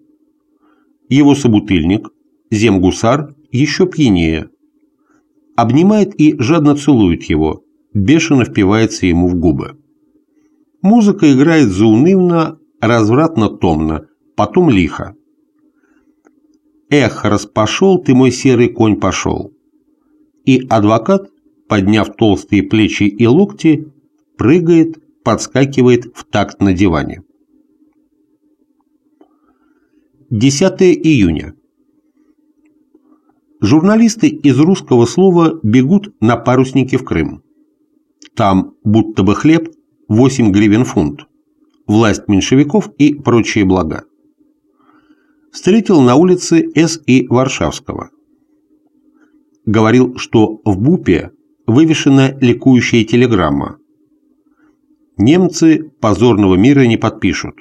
его собутыльник, земгусар, еще пьянее. Обнимает и жадно целует его, бешено впивается ему в губы. Музыка играет заунывно, развратно-томно, потом лихо. «Эх, распошел ты мой серый конь пошел!» И адвокат, подняв толстые плечи и локти, прыгает, подскакивает в такт на диване. 10 июня. Журналисты из русского слова бегут на парусники в Крым. Там будто бы хлеб 8 гривен фунт, власть меньшевиков и прочие блага. Встретил на улице С. И. Варшавского. Говорил, что в БУПе вывешена ликующая телеграмма. Немцы позорного мира не подпишут.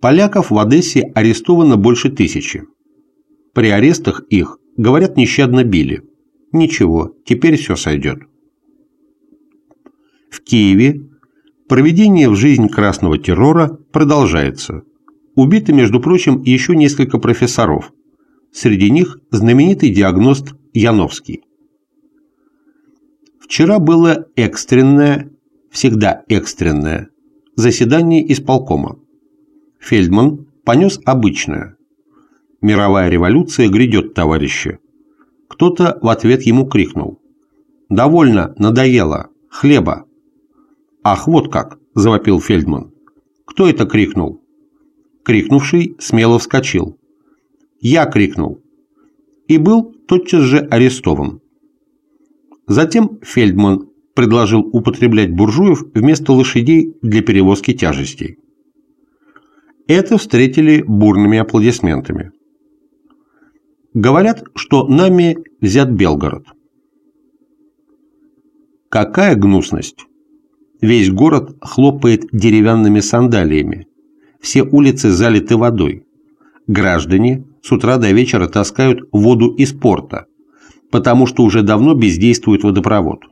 Поляков в Одессе арестовано больше тысячи. При арестах их, говорят, нещадно били. Ничего, теперь все сойдет. В Киеве проведение в жизнь красного террора продолжается. Убиты, между прочим, еще несколько профессоров. Среди них знаменитый диагност Яновский. Вчера было экстренное, всегда экстренное, заседание исполкома. Фельдман понес обычное. «Мировая революция грядет, товарищи!» Кто-то в ответ ему крикнул. «Довольно, надоело! Хлеба!» «Ах, вот как!» – завопил Фельдман. «Кто это крикнул?» Крикнувший смело вскочил. «Я крикнул!» И был тотчас же арестован. Затем Фельдман предложил употреблять буржуев вместо лошадей для перевозки тяжестей. Это встретили бурными аплодисментами. Говорят, что нами взят Белгород. Какая гнусность! Весь город хлопает деревянными сандалиями. Все улицы залиты водой. Граждане с утра до вечера таскают воду из порта, потому что уже давно бездействует водопровод.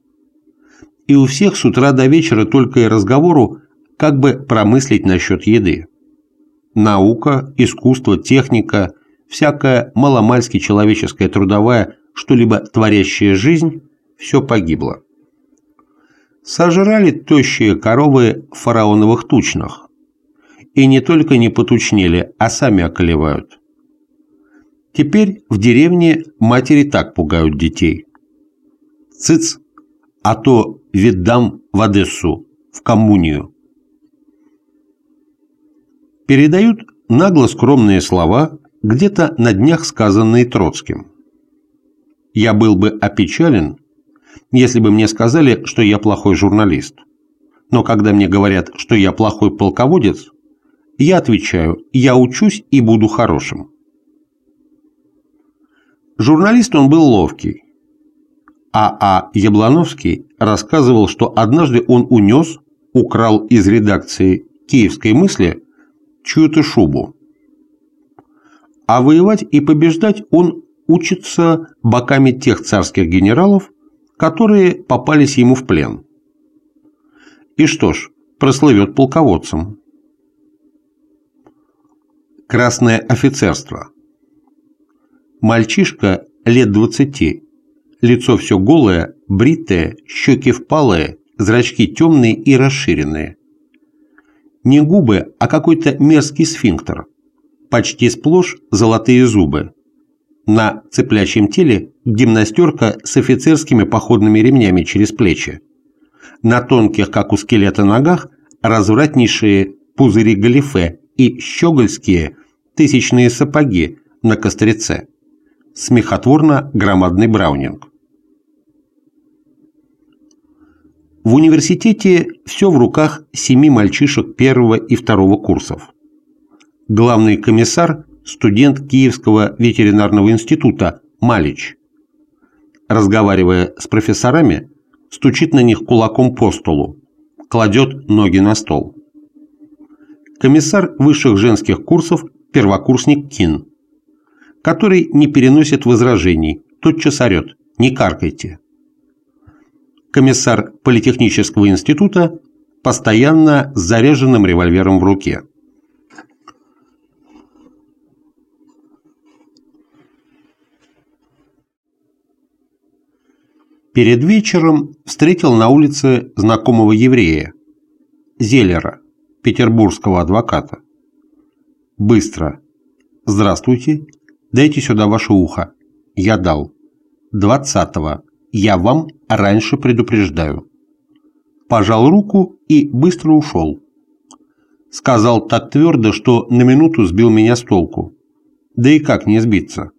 И у всех с утра до вечера только и разговору, как бы промыслить насчет еды наука, искусство, техника, всякая маломальски человеческая трудовая, что-либо творящая жизнь – все погибло. Сожрали тощие коровы фараоновых тучных. И не только не потучнели, а сами околевают. Теперь в деревне матери так пугают детей. Цыц, а то виддам в Одессу, в коммунию передают нагло скромные слова, где-то на днях сказанные Троцким. Я был бы опечален, если бы мне сказали, что я плохой журналист. Но когда мне говорят, что я плохой полководец, я отвечаю, я учусь и буду хорошим. Журналист он был ловкий. А. А. Яблановский рассказывал, что однажды он унес, украл из редакции «Киевской мысли» чью-то шубу. А воевать и побеждать он учится боками тех царских генералов, которые попались ему в плен. И что ж, прослывет полководцем. Красное офицерство. Мальчишка лет двадцати, лицо все голое, бритое, щеки впалые, зрачки темные и расширенные. Не губы, а какой-то мерзкий сфинктер. Почти сплошь золотые зубы. На цыплячьем теле гимнастерка с офицерскими походными ремнями через плечи. На тонких, как у скелета, ногах развратнейшие пузыри галифе и щегольские тысячные сапоги на костреце. Смехотворно громадный браунинг. В университете все в руках семи мальчишек первого и второго курсов. Главный комиссар – студент Киевского ветеринарного института Малич. Разговаривая с профессорами, стучит на них кулаком по столу, кладет ноги на стол. Комиссар высших женских курсов – первокурсник Кин, который не переносит возражений, тотчас орет «не каркайте» комиссар Политехнического института, постоянно с заряженным револьвером в руке. Перед вечером встретил на улице знакомого еврея, Зелера, петербургского адвоката. Быстро. «Здравствуйте. Дайте сюда ваше ухо». Я дал. Двадцатого. Я вам раньше предупреждаю. Пожал руку и быстро ушел. Сказал так твердо, что на минуту сбил меня с толку. Да и как не сбиться?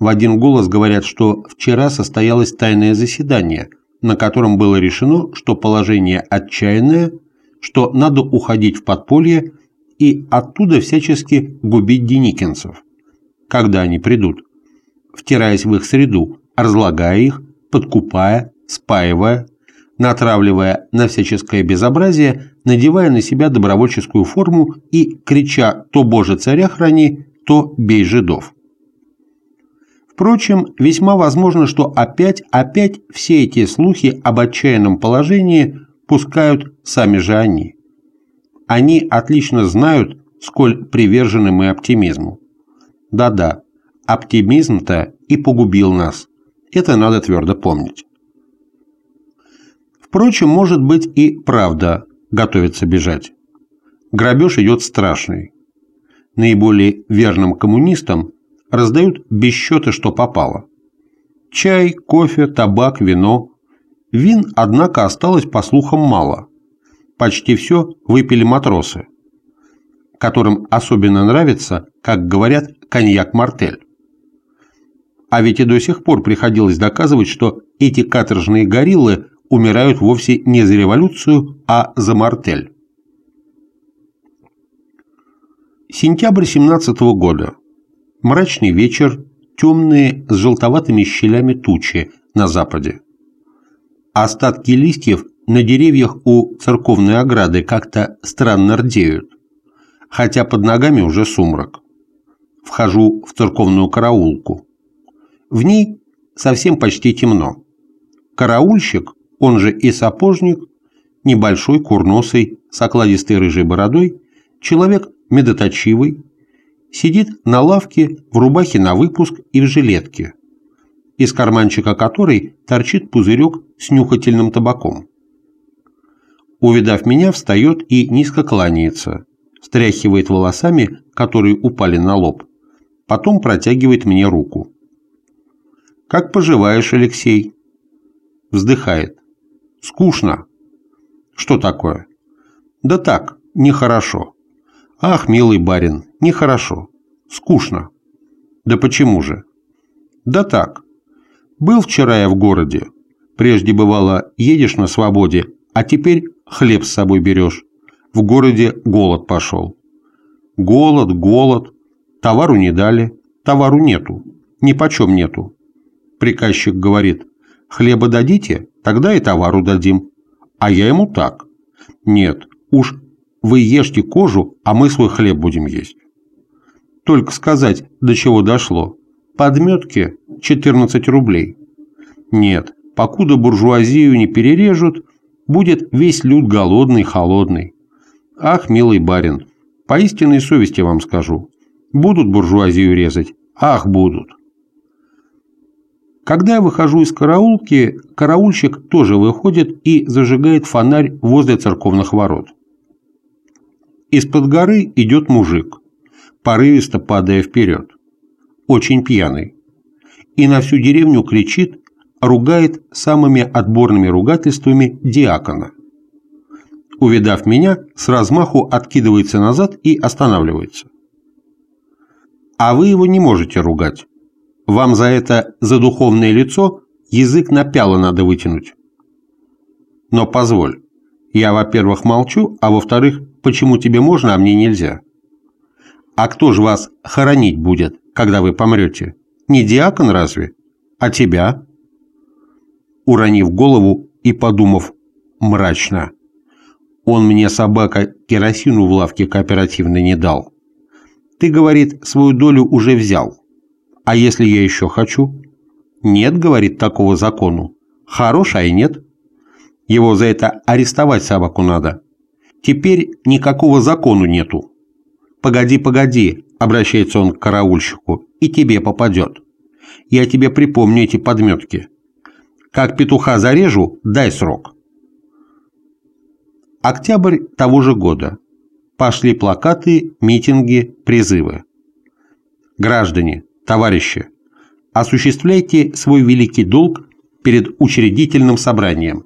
В один голос говорят, что вчера состоялось тайное заседание, на котором было решено, что положение отчаянное, что надо уходить в подполье и оттуда всячески губить деникинцев. Когда они придут? Втираясь в их среду, разлагая их, подкупая, спаивая, натравливая на всяческое безобразие, надевая на себя добровольческую форму и крича «то Боже царя храни», то «бей жидов». Впрочем, весьма возможно, что опять-опять все эти слухи об отчаянном положении пускают сами же они. Они отлично знают, сколь привержены мы оптимизму. Да-да, оптимизм-то и погубил нас – это надо твердо помнить. Впрочем, может быть и правда готовится бежать. Грабеж идет страшный. Наиболее верным коммунистам раздают без счета, что попало. Чай, кофе, табак, вино. Вин, однако, осталось, по слухам, мало. Почти все выпили матросы, которым особенно нравится, как говорят, коньяк-мартель. А ведь и до сих пор приходилось доказывать, что эти каторжные гориллы умирают вовсе не за революцию, а за мартель. Сентябрь 17 года. Мрачный вечер, темные с желтоватыми щелями тучи на западе. Остатки листьев на деревьях у церковной ограды как-то странно рдеют, хотя под ногами уже сумрак. Вхожу в церковную караулку. В ней совсем почти темно. Караульщик, он же и сапожник, небольшой, курносый, с окладистой рыжей бородой, человек медоточивый, сидит на лавке в рубахе на выпуск и в жилетке, из карманчика которой торчит пузырек с нюхательным табаком. Увидав меня, встает и низко кланяется, стряхивает волосами, которые упали на лоб, потом протягивает мне руку. «Как поживаешь, Алексей?» Вздыхает. «Скучно». «Что такое?» «Да так, нехорошо». «Ах, милый барин, нехорошо. Скучно». «Да почему же?» «Да так. Был вчера я в городе. Прежде бывало, едешь на свободе, а теперь хлеб с собой берешь. В городе голод пошел». «Голод, голод. Товару не дали. Товару нету. Ни почем нету. Приказчик говорит, хлеба дадите, тогда и товару дадим. А я ему так. Нет, уж вы ешьте кожу, а мы свой хлеб будем есть. Только сказать, до чего дошло. Подметки 14 рублей. Нет, покуда буржуазию не перережут, будет весь люд голодный, холодный. Ах, милый барин, по истинной совести вам скажу, будут буржуазию резать, ах, будут. Когда я выхожу из караулки, караульщик тоже выходит и зажигает фонарь возле церковных ворот. Из-под горы идет мужик, порывисто падая вперед, очень пьяный, и на всю деревню кричит, ругает самыми отборными ругательствами диакона. Увидав меня, с размаху откидывается назад и останавливается. А вы его не можете ругать. Вам за это, за духовное лицо, язык на пяло надо вытянуть. Но позволь, я, во-первых, молчу, а во-вторых, почему тебе можно, а мне нельзя? А кто же вас хоронить будет, когда вы помрете? Не диакон разве? А тебя? Уронив голову и подумав мрачно. Он мне, собака, керосину в лавке кооперативной не дал. Ты, говорит, свою долю уже взял. А если я еще хочу? Нет, говорит, такого закону. Хорош, а и нет. Его за это арестовать собаку надо. Теперь никакого закону нету. Погоди, погоди, обращается он к караульщику, и тебе попадет. Я тебе припомню эти подметки. Как петуха зарежу, дай срок. Октябрь того же года. Пошли плакаты, митинги, призывы. Граждане, Товарищи, осуществляйте свой великий долг перед учредительным собранием,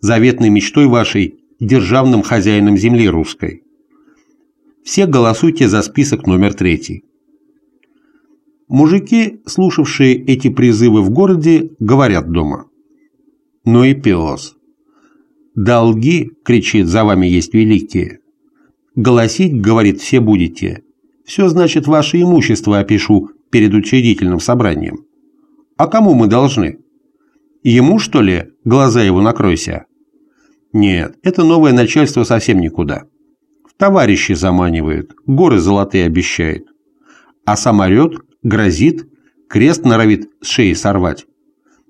заветной мечтой вашей, державным хозяином земли русской. Все голосуйте за список номер третий. Мужики, слушавшие эти призывы в городе, говорят дома. Ну и пес. «Долги, — кричит, — за вами есть великие. Голосить, — говорит, — все будете. Все, значит, ваше имущество опишу перед учредительным собранием. А кому мы должны? Ему, что ли, глаза его накройся? Нет, это новое начальство совсем никуда. В товарищи заманивают, горы золотые обещает. А сам орет, грозит, крест норовит с шеи сорвать.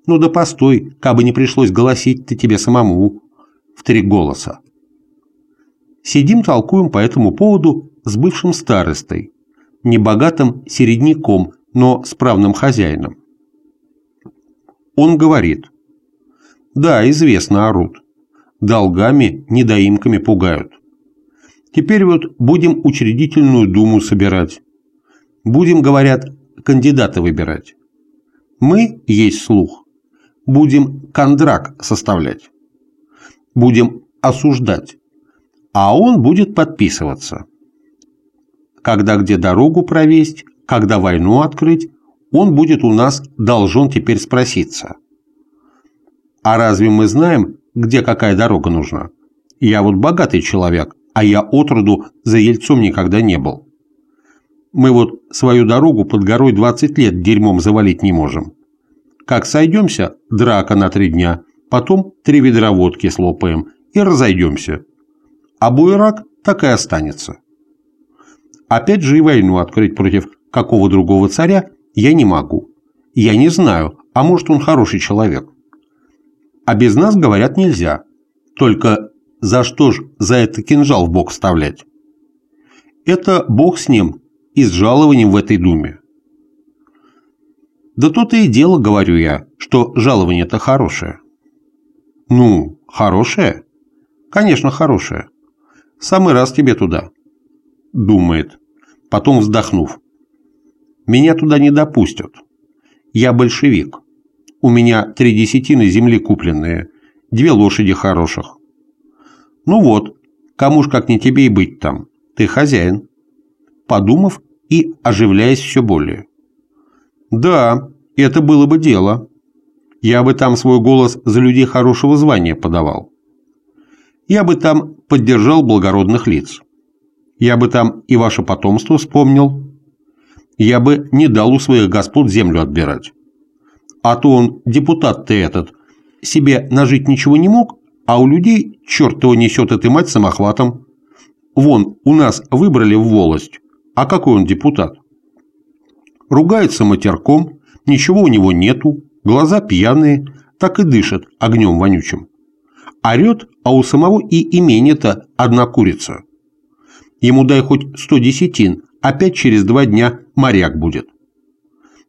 Ну да постой, кабы не пришлось голосить-то тебе самому. В три голоса. Сидим толкуем по этому поводу с бывшим старостой, небогатым середняком, но справным хозяином. Он говорит, да, известно, орут, долгами, недоимками пугают. Теперь вот будем учредительную думу собирать. Будем, говорят, кандидата выбирать. Мы, есть слух, будем кондрак составлять. Будем осуждать. А он будет подписываться когда где дорогу провесть, когда войну открыть, он будет у нас должен теперь спроситься. А разве мы знаем, где какая дорога нужна? Я вот богатый человек, а я отроду за Ельцом никогда не был. Мы вот свою дорогу под горой 20 лет дерьмом завалить не можем. Как сойдемся, драка на три дня, потом три ведра водки слопаем и разойдемся. А буерак так и останется. Опять же и войну открыть против какого другого царя я не могу. Я не знаю, а может он хороший человек. А без нас, говорят, нельзя. Только за что ж за это кинжал в бок вставлять? Это бог с ним и с жалованием в этой думе. Да то-то и дело, говорю я, что жалование-то хорошее. Ну, хорошее? Конечно, хорошее. Самый раз тебе туда. Думает потом вздохнув. «Меня туда не допустят. Я большевик. У меня три десятины земли купленные, две лошади хороших. Ну вот, кому ж как не тебе и быть там, ты хозяин». Подумав и оживляясь все более. «Да, это было бы дело. Я бы там свой голос за людей хорошего звания подавал. Я бы там поддержал благородных лиц». Я бы там и ваше потомство вспомнил. Я бы не дал у своих господ землю отбирать. А то он, депутат-то этот, себе нажить ничего не мог, а у людей черт его несет этой мать самохватом. Вон, у нас выбрали в волость, а какой он депутат? Ругается матерком, ничего у него нету, глаза пьяные, так и дышит огнем вонючим. Орет, а у самого и имение-то одна курица. Ему дай хоть сто десятин, опять через два дня моряк будет.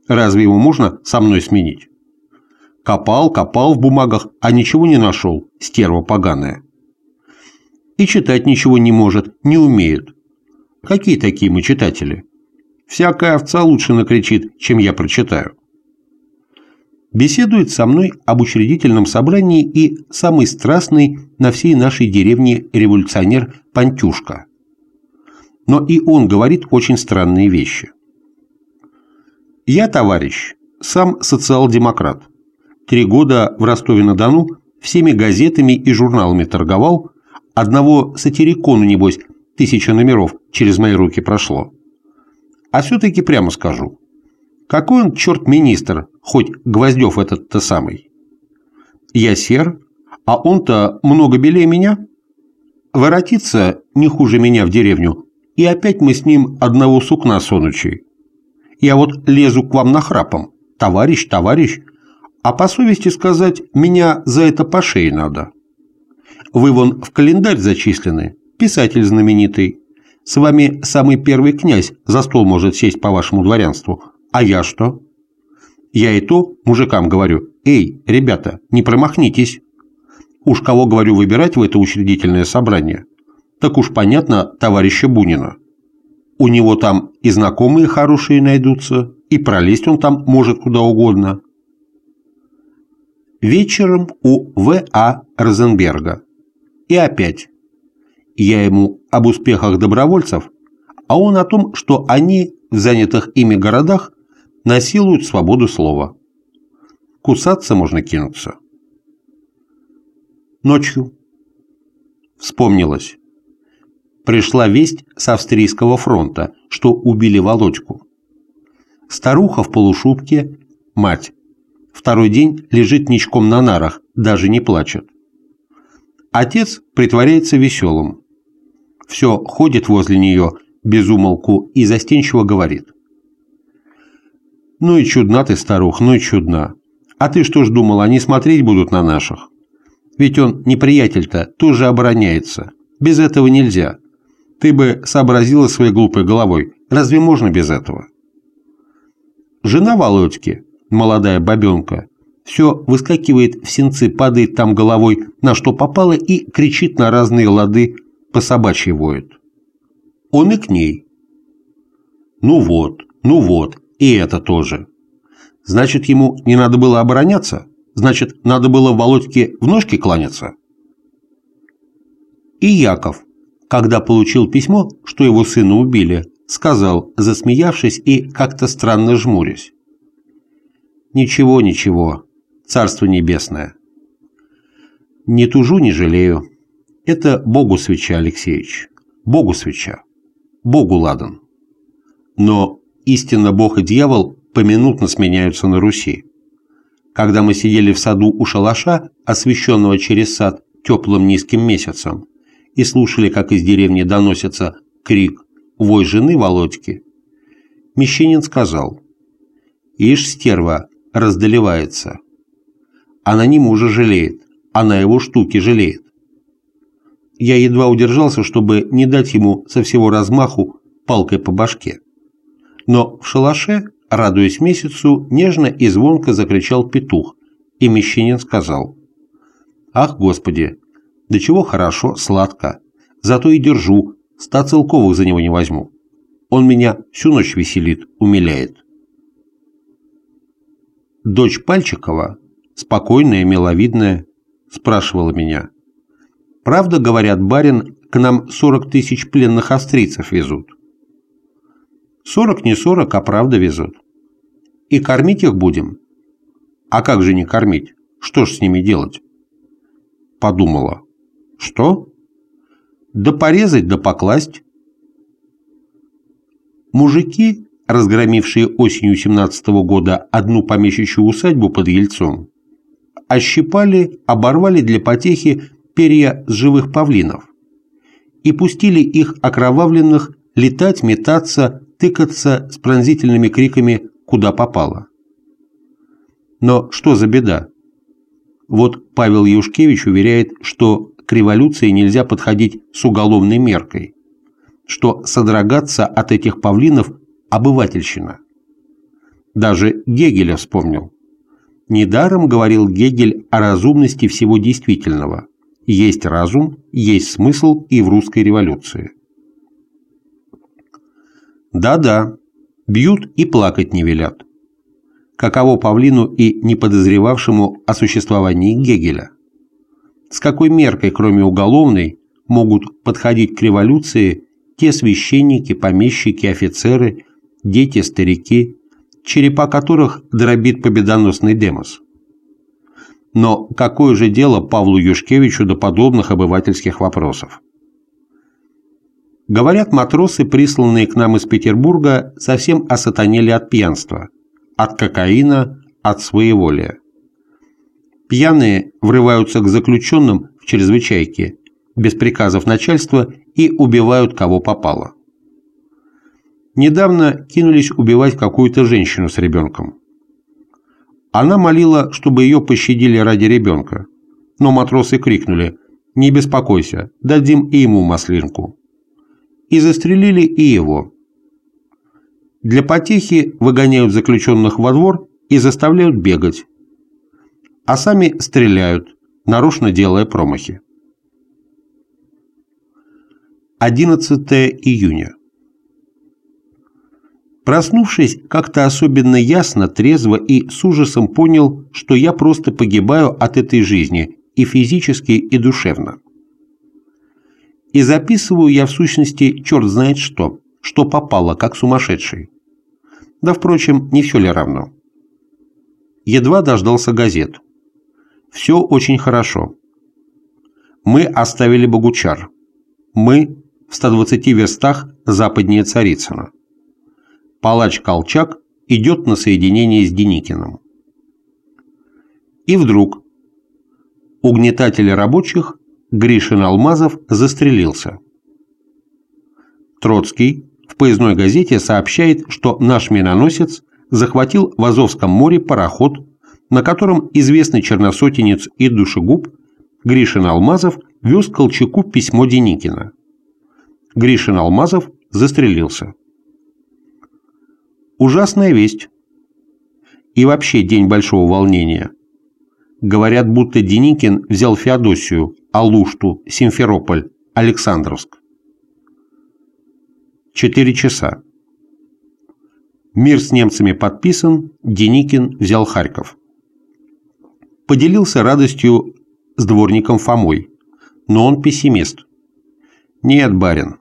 Разве его можно со мной сменить? Копал, копал в бумагах, а ничего не нашел, стерва поганая. И читать ничего не может, не умеет. Какие такие мы читатели? Всякая овца лучше накричит, чем я прочитаю. Беседует со мной об учредительном собрании и самый страстный на всей нашей деревне революционер Пантюшка. Но и он говорит очень странные вещи. Я, товарищ, сам социал-демократ. Три года в Ростове-на-Дону всеми газетами и журналами торговал, одного сатирикону, небось, тысяча номеров через мои руки прошло. А все-таки прямо скажу, какой он, черт, министр, хоть Гвоздев этот-то самый? Я сер, а он-то много белее меня. Воротится не хуже меня в деревню, и опять мы с ним одного сукна сонучей. Я вот лезу к вам нахрапом, товарищ, товарищ, а по совести сказать, меня за это по шее надо. Вы вон в календарь зачислены, писатель знаменитый. С вами самый первый князь за стол может сесть по вашему дворянству. А я что? Я и то мужикам говорю, эй, ребята, не промахнитесь. Уж кого, говорю, выбирать в это учредительное собрание, так уж понятно товарища Бунина. У него там и знакомые хорошие найдутся, и пролезть он там может куда угодно. Вечером у В.А. Розенберга. И опять. Я ему об успехах добровольцев, а он о том, что они в занятых ими городах насилуют свободу слова. Кусаться можно кинуться. Ночью. Вспомнилось. Пришла весть с австрийского фронта, что убили Володьку. Старуха в полушубке, мать, второй день лежит ничком на нарах, даже не плачет. Отец притворяется веселым. Все ходит возле нее без умолку и застенчиво говорит – ну и чудна ты, старух, ну и чудна. А ты что ж думал, они смотреть будут на наших? Ведь он, неприятель-то, тоже обороняется. Без этого нельзя. Ты бы сообразила своей глупой головой. Разве можно без этого? Жена Володьки, молодая бабенка, все выскакивает в сенцы, падает там головой, на что попало, и кричит на разные лады, по собачьей воет. Он и к ней. Ну вот, ну вот, и это тоже. Значит, ему не надо было обороняться? Значит, надо было Володьке в ножки кланяться? И Яков, когда получил письмо, что его сына убили, сказал, засмеявшись и как-то странно жмурясь. «Ничего, ничего, Царство Небесное. Не тужу, не жалею. Это Богу свеча, Алексеевич. Богу свеча. Богу ладан. Но истинно Бог и дьявол поминутно сменяются на Руси. Когда мы сидели в саду у шалаша, освещенного через сад теплым низким месяцем, и слушали, как из деревни доносится крик «Вой жены Володьки», Мещанин сказал «Ишь, стерва, раздаливается. Она не мужа жалеет, она его штуки жалеет». Я едва удержался, чтобы не дать ему со всего размаху палкой по башке. Но в шалаше, радуясь месяцу, нежно и звонко закричал петух, и мещанин сказал «Ах, Господи, да чего хорошо, сладко, зато и держу, ста целковых за него не возьму. Он меня всю ночь веселит, умиляет». Дочь Пальчикова, спокойная, миловидная, спрашивала меня. «Правда, говорят, барин, к нам сорок тысяч пленных австрийцев везут?» Сорок не сорок, а правда везут. И кормить их будем. А как же не кормить? Что ж с ними делать? Подумала. Что? Да порезать, да покласть. Мужики, разгромившие осенью 17 -го года одну помещичью усадьбу под Ельцом, ощипали, оборвали для потехи перья с живых павлинов и пустили их окровавленных летать, метаться, тыкаться с пронзительными криками «Куда попало?». Но что за беда? Вот Павел Юшкевич уверяет, что к революции нельзя подходить с уголовной меркой, что содрогаться от этих павлинов – обывательщина. Даже Гегеля вспомнил. Недаром говорил Гегель о разумности всего действительного. Есть разум, есть смысл и в русской революции. Да-да, бьют и плакать не велят. Каково Павлину и не подозревавшему о существовании Гегеля? С какой меркой, кроме уголовной, могут подходить к революции те священники, помещики, офицеры, дети, старики, черепа которых дробит победоносный Демос? Но какое же дело Павлу Юшкевичу до подобных обывательских вопросов? Говорят, матросы, присланные к нам из Петербурга, совсем осатанели от пьянства, от кокаина, от своеволия. Пьяные врываются к заключенным в чрезвычайке, без приказов начальства и убивают кого попало. Недавно кинулись убивать какую-то женщину с ребенком. Она молила, чтобы ее пощадили ради ребенка, но матросы крикнули «Не беспокойся, дадим и ему маслинку». И застрелили и его. Для потехи выгоняют заключенных во двор и заставляют бегать, а сами стреляют, нарочно делая промахи. 11 июня. Проснувшись, как-то особенно ясно, трезво и с ужасом понял, что я просто погибаю от этой жизни и физически, и душевно. И записываю я в сущности черт знает что, что попало, как сумасшедший. Да, впрочем, не все ли равно. Едва дождался газет. Все очень хорошо. Мы оставили Богучар. Мы в 120 верстах западнее Царицына палач Колчак идет на соединение с Деникиным. И вдруг угнетатель рабочих Гришин Алмазов застрелился. Троцкий в поездной газете сообщает, что наш миноносец захватил в Азовском море пароход, на котором известный черносотенец и душегуб Гришин Алмазов вез Колчаку письмо Деникина. Гришин Алмазов застрелился. Ужасная весть. И вообще день большого волнения. Говорят, будто Деникин взял Феодосию, Алушту, Симферополь, Александровск. Четыре часа. Мир с немцами подписан, Деникин взял Харьков. Поделился радостью с дворником Фомой, но он пессимист. Нет, барин,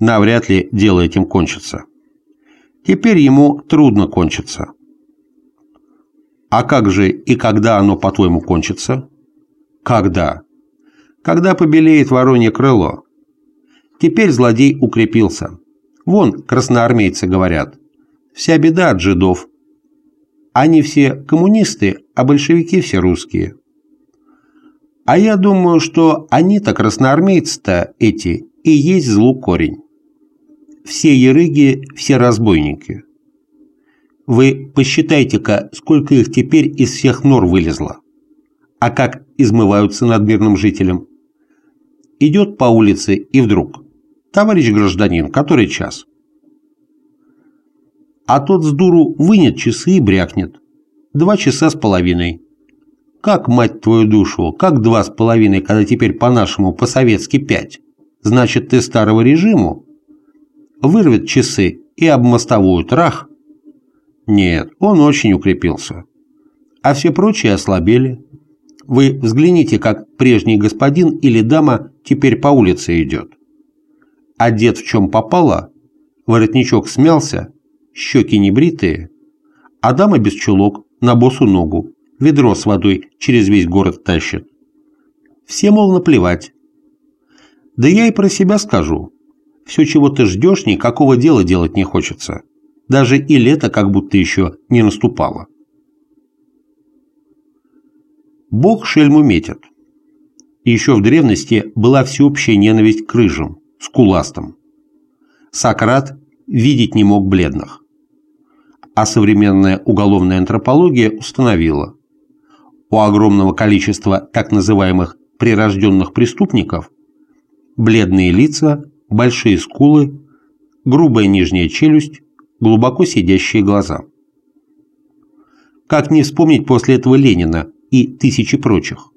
навряд ли дело этим кончится. Теперь ему трудно кончится. А как же и когда оно, по-твоему, кончится? Когда? Когда побелеет воронье крыло. Теперь злодей укрепился. Вон, красноармейцы говорят. Вся беда от жидов. Они все коммунисты, а большевики все русские. А я думаю, что они-то, красноармейцы-то эти, и есть злу корень все ерыги, все разбойники. Вы посчитайте-ка, сколько их теперь из всех нор вылезло. А как измываются над мирным жителем? Идет по улице и вдруг. Товарищ гражданин, который час? А тот с дуру вынет часы и брякнет. Два часа с половиной. Как, мать твою душу, как два с половиной, когда теперь по-нашему, по-советски пять? Значит, ты старого режиму? вырвет часы и об мостовую трах. Нет, он очень укрепился. А все прочие ослабели. Вы взгляните, как прежний господин или дама теперь по улице идет. Одет в чем попало, воротничок смялся, щеки небритые, а дама без чулок, на босу ногу, ведро с водой через весь город тащит. Все, мол, наплевать. Да я и про себя скажу. Все, чего ты ждешь, никакого дела делать не хочется. Даже и лето как будто еще не наступало. Бог шельму метит. еще в древности была всеобщая ненависть к рыжим, скуластым. Сократ видеть не мог бледных. А современная уголовная антропология установила, у огромного количества так называемых прирожденных преступников – бледные лица, большие скулы, грубая нижняя челюсть, глубоко сидящие глаза. Как не вспомнить после этого Ленина и тысячи прочих?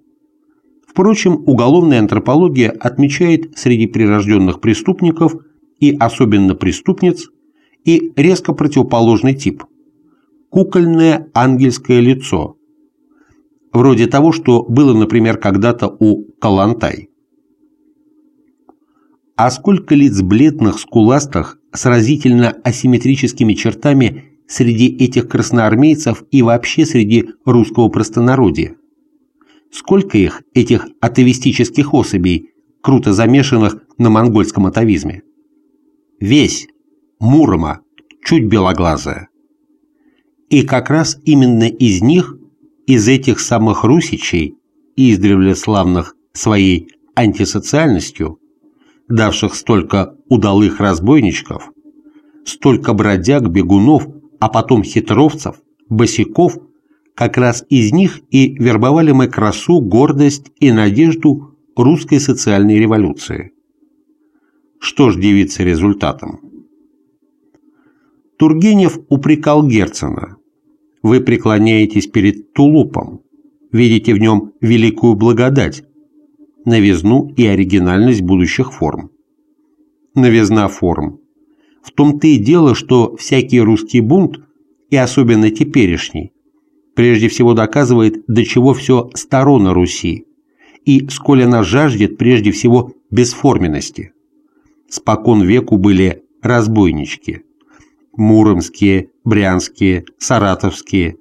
Впрочем, уголовная антропология отмечает среди прирожденных преступников и особенно преступниц и резко противоположный тип – кукольное ангельское лицо, вроде того, что было, например, когда-то у Калантай. А сколько лиц бледных, скуластых, с разительно асимметрическими чертами среди этих красноармейцев и вообще среди русского простонародья? Сколько их, этих атовистических особей, круто замешанных на монгольском атовизме? Весь, Мурома, чуть белоглазая. И как раз именно из них, из этих самых русичей, издревле славных своей антисоциальностью, давших столько удалых разбойничков, столько бродяг, бегунов, а потом хитровцев, босиков – как раз из них и вербовали мы красу, гордость и надежду русской социальной революции. Что ж девица результатом? Тургенев упрекал Герцена. Вы преклоняетесь перед тулупом, видите в нем великую благодать, новизну и оригинальность будущих форм. Новизна форм. В том-то и дело, что всякий русский бунт, и особенно теперешний, прежде всего доказывает, до чего все сторона Руси, и сколь она жаждет прежде всего бесформенности. Спокон веку были разбойнички. Муромские, брянские, саратовские,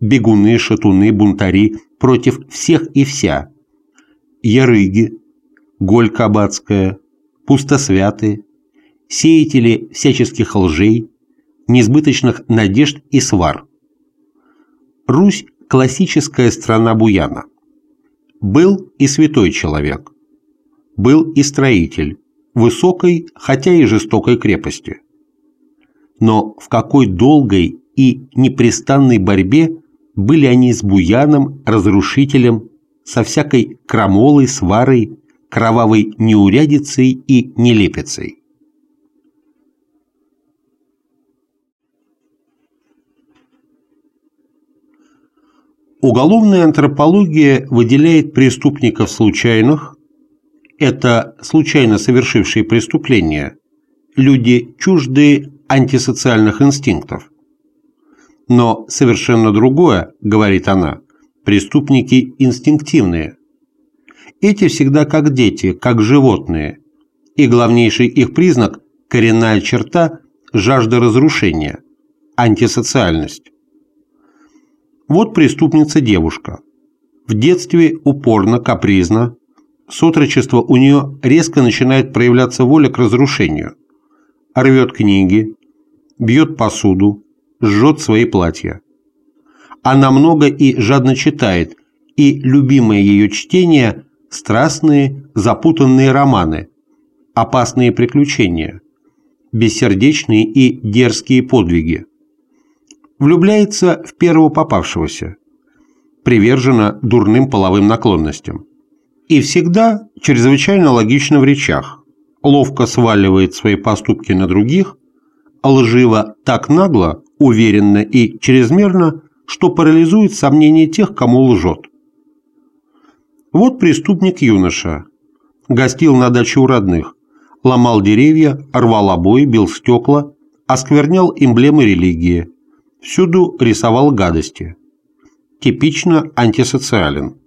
бегуны, шатуны, бунтари против всех и вся. Ярыги, Голь Кабацкая, пустосвяты, сеятели всяческих лжей, несбыточных надежд и свар – Русь – классическая страна Буяна. Был и святой человек. Был и строитель, высокой, хотя и жестокой крепости. Но в какой долгой и непрестанной борьбе были они с Буяном, разрушителем, со всякой крамолой, сварой, кровавой неурядицей и нелепицей. Уголовная антропология выделяет преступников случайных, это случайно совершившие преступления, люди чуждые антисоциальных инстинктов. Но совершенно другое, говорит она, преступники инстинктивные. Эти всегда как дети, как животные, и главнейший их признак – коренная черта – жажда разрушения, антисоциальность. Вот преступница девушка. В детстве упорно, капризно. С отрочества у нее резко начинает проявляться воля к разрушению. Рвет книги, бьет посуду, жжет свои платья. Она много и жадно читает, и любимое ее чтение – страстные, запутанные романы, опасные приключения, бессердечные и дерзкие подвиги влюбляется в первого попавшегося, привержена дурным половым наклонностям. И всегда чрезвычайно логично в речах, ловко сваливает свои поступки на других, лживо так нагло, уверенно и чрезмерно, что парализует сомнения тех, кому лжет. Вот преступник-юноша. Гостил на даче у родных, ломал деревья, рвал обои, бил стекла, осквернял эмблемы религии – Всюду рисовал гадости. Типично антисоциален.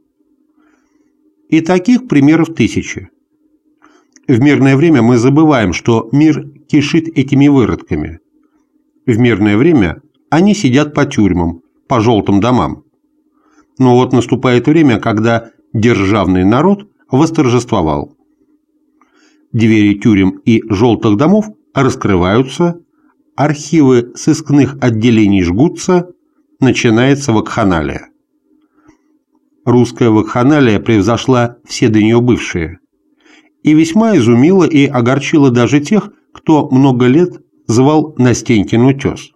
И таких примеров тысячи. В мирное время мы забываем, что мир кишит этими выродками. В мирное время они сидят по тюрьмам, по желтым домам. Но вот наступает время, когда державный народ восторжествовал. Двери тюрем и желтых домов раскрываются, архивы сыскных отделений жгутся, начинается вакханалия. Русская вакханалия превзошла все до нее бывшие и весьма изумила и огорчила даже тех, кто много лет звал на Стенькин утес.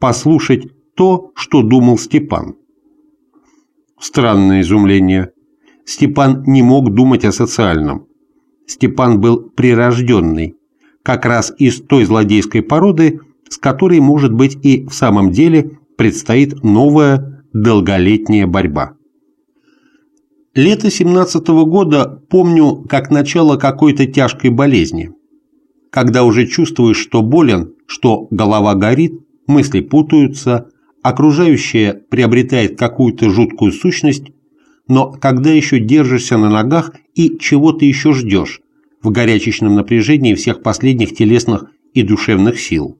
Послушать то, что думал Степан. Странное изумление. Степан не мог думать о социальном. Степан был прирожденный, как раз из той злодейской породы, с которой, может быть, и в самом деле предстоит новая долголетняя борьба. Лето 17 -го года помню как начало какой-то тяжкой болезни. Когда уже чувствуешь, что болен, что голова горит, мысли путаются, окружающее приобретает какую-то жуткую сущность, но когда еще держишься на ногах и чего-то еще ждешь в горячечном напряжении всех последних телесных и душевных сил.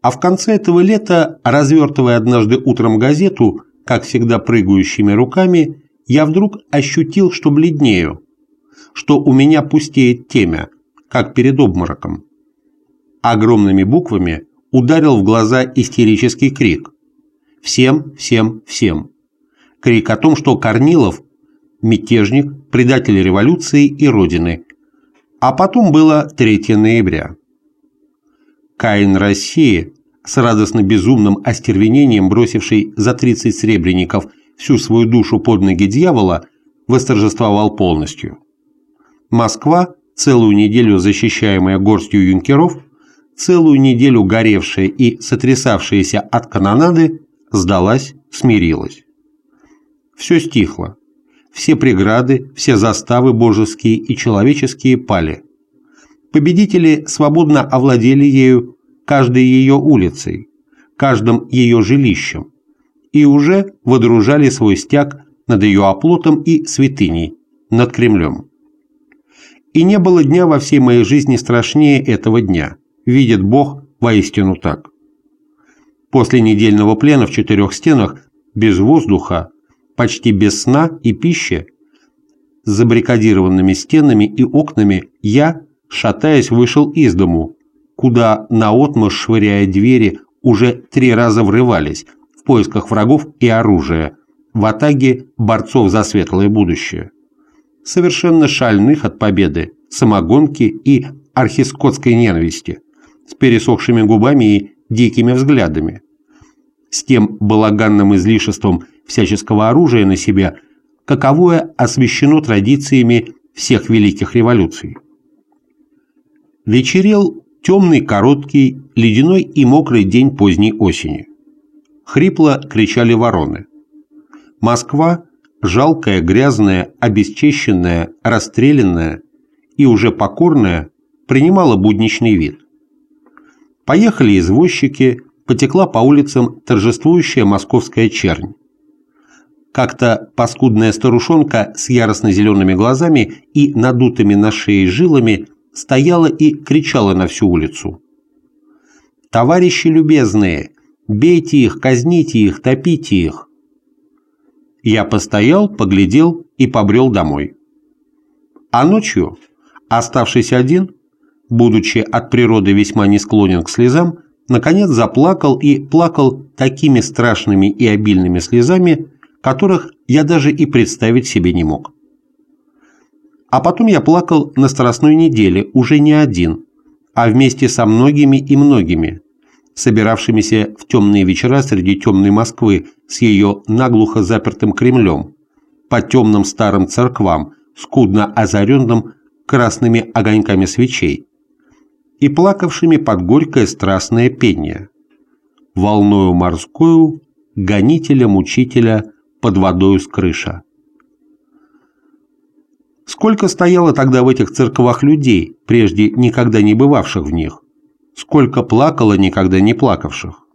А в конце этого лета, развертывая однажды утром газету, как всегда прыгающими руками, я вдруг ощутил, что бледнею, что у меня пустеет темя, как перед обмороком. Огромными буквами ударил в глаза истерический крик. Всем, всем, всем крик о том, что Корнилов – мятежник, предатель революции и Родины. А потом было 3 ноября. Каин России, с радостно-безумным остервенением бросивший за 30 сребреников всю свою душу под ноги дьявола, восторжествовал полностью. Москва, целую неделю защищаемая горстью юнкеров, целую неделю горевшая и сотрясавшаяся от канонады, сдалась, смирилась все стихло. Все преграды, все заставы божеские и человеческие пали. Победители свободно овладели ею, каждой ее улицей, каждым ее жилищем, и уже водружали свой стяг над ее оплотом и святыней, над Кремлем. И не было дня во всей моей жизни страшнее этого дня. Видит Бог воистину так. После недельного плена в четырех стенах, без воздуха, почти без сна и пищи, с забаррикадированными стенами и окнами, я, шатаясь, вышел из дому, куда наотмашь швыряя двери уже три раза врывались в поисках врагов и оружия, в атаге борцов за светлое будущее. Совершенно шальных от победы, самогонки и архискотской ненависти, с пересохшими губами и дикими взглядами. С тем балаганным излишеством всяческого оружия на себя, каковое освящено традициями всех великих революций. Вечерел темный, короткий, ледяной и мокрый день поздней осени. Хрипло кричали вороны. Москва, жалкая, грязная, обесчещенная, расстрелянная и уже покорная, принимала будничный вид. Поехали извозчики, потекла по улицам торжествующая московская чернь. Как-то паскудная старушонка с яростно-зелеными глазами и надутыми на шее жилами стояла и кричала на всю улицу. «Товарищи любезные, бейте их, казните их, топите их!» Я постоял, поглядел и побрел домой. А ночью, оставшись один, будучи от природы весьма не склонен к слезам, наконец заплакал и плакал такими страшными и обильными слезами, которых я даже и представить себе не мог. А потом я плакал на Страстной неделе уже не один, а вместе со многими и многими, собиравшимися в темные вечера среди темной Москвы с ее наглухо запертым Кремлем, по темным старым церквам, скудно озаренным красными огоньками свечей, и плакавшими под горькое страстное пение, волною морскую, гонителя-мучителя под водою с крыша. Сколько стояло тогда в этих церквах людей, прежде никогда не бывавших в них? Сколько плакало никогда не плакавших?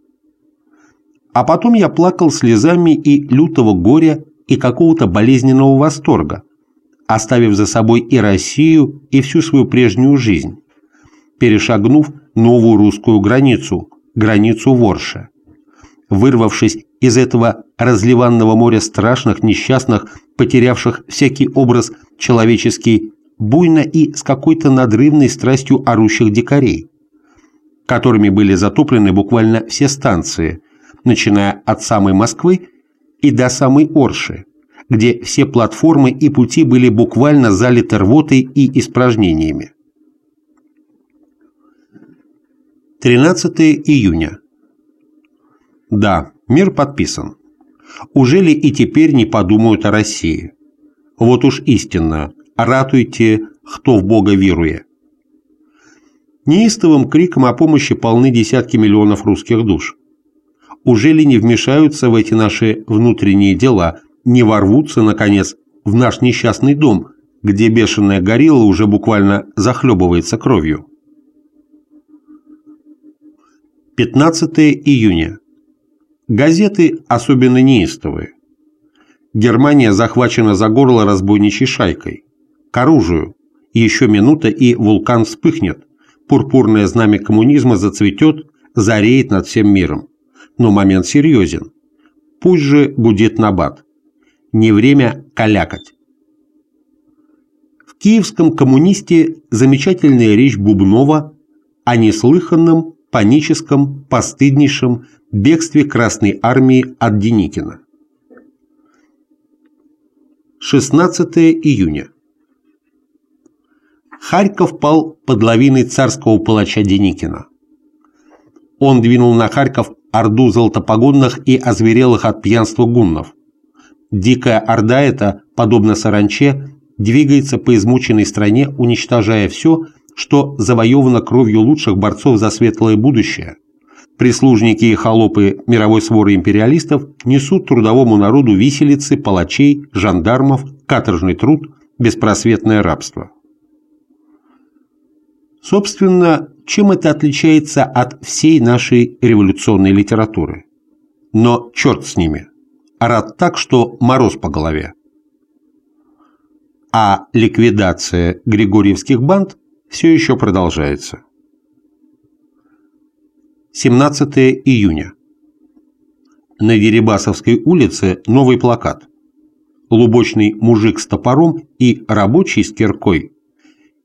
А потом я плакал слезами и лютого горя, и какого-то болезненного восторга, оставив за собой и Россию, и всю свою прежнюю жизнь, перешагнув новую русскую границу, границу Ворша. Вырвавшись из этого разливанного моря страшных, несчастных, потерявших всякий образ человеческий, буйно и с какой-то надрывной страстью орущих дикарей, которыми были затоплены буквально все станции, начиная от самой Москвы и до самой Орши, где все платформы и пути были буквально залиты рвотой и испражнениями. 13 июня. Да, мир подписан. Уже ли и теперь не подумают о России? Вот уж истинно, ратуйте, кто в Бога веруя. Неистовым криком о помощи полны десятки миллионов русских душ. Уже ли не вмешаются в эти наши внутренние дела, не ворвутся, наконец, в наш несчастный дом, где бешеная горилла уже буквально захлебывается кровью? 15 июня. Газеты особенно неистовые. Германия захвачена за горло разбойничьей шайкой. К оружию. Еще минута, и вулкан вспыхнет. Пурпурное знамя коммунизма зацветет, зареет над всем миром. Но момент серьезен. Пусть же гудит набат. Не время калякать. В киевском коммунисте замечательная речь Бубнова о неслыханном, паническом, постыднейшем бегстве Красной Армии от Деникина. 16 июня. Харьков пал под лавиной царского палача Деникина. Он двинул на Харьков орду золотопогонных и озверелых от пьянства гуннов. Дикая орда эта, подобно саранче, двигается по измученной стране, уничтожая все, что завоевано кровью лучших борцов за светлое будущее. Прислужники и холопы мировой своры империалистов несут трудовому народу виселицы, палачей, жандармов, каторжный труд, беспросветное рабство. Собственно, чем это отличается от всей нашей революционной литературы? Но черт с ними. Рад так, что мороз по голове. А ликвидация григорьевских банд все еще продолжается. 17 июня. На Дерибасовской улице новый плакат. Лубочный мужик с топором и рабочий с киркой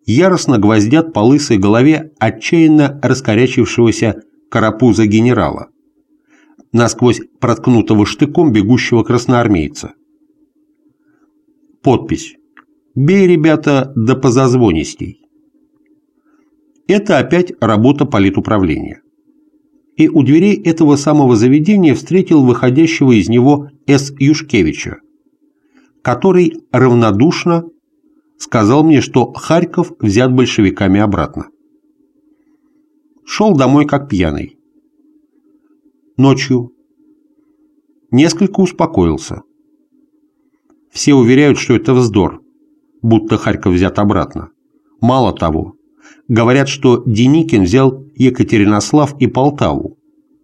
яростно гвоздят по лысой голове отчаянно раскорячившегося карапуза генерала, насквозь проткнутого штыком бегущего красноармейца. Подпись. «Бей, ребята, да позазвонистей». Это опять работа политуправления и у дверей этого самого заведения встретил выходящего из него С. Юшкевича, который равнодушно сказал мне, что Харьков взят большевиками обратно. Шел домой как пьяный. Ночью. Несколько успокоился. Все уверяют, что это вздор, будто Харьков взят обратно. Мало того, говорят, что Деникин взял Екатеринослав и Полтаву,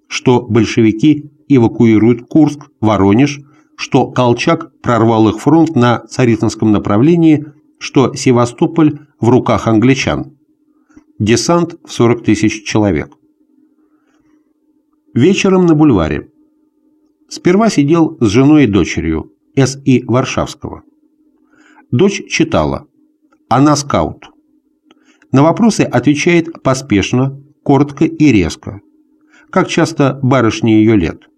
что большевики эвакуируют Курск, Воронеж, что Колчак прорвал их фронт на Царицынском направлении, что Севастополь в руках англичан. Десант в 40 тысяч человек. Вечером на бульваре. Сперва сидел с женой и дочерью, С.И. Варшавского. Дочь читала. Она скаут. На вопросы отвечает поспешно, коротко и резко, как часто барышни ее лет.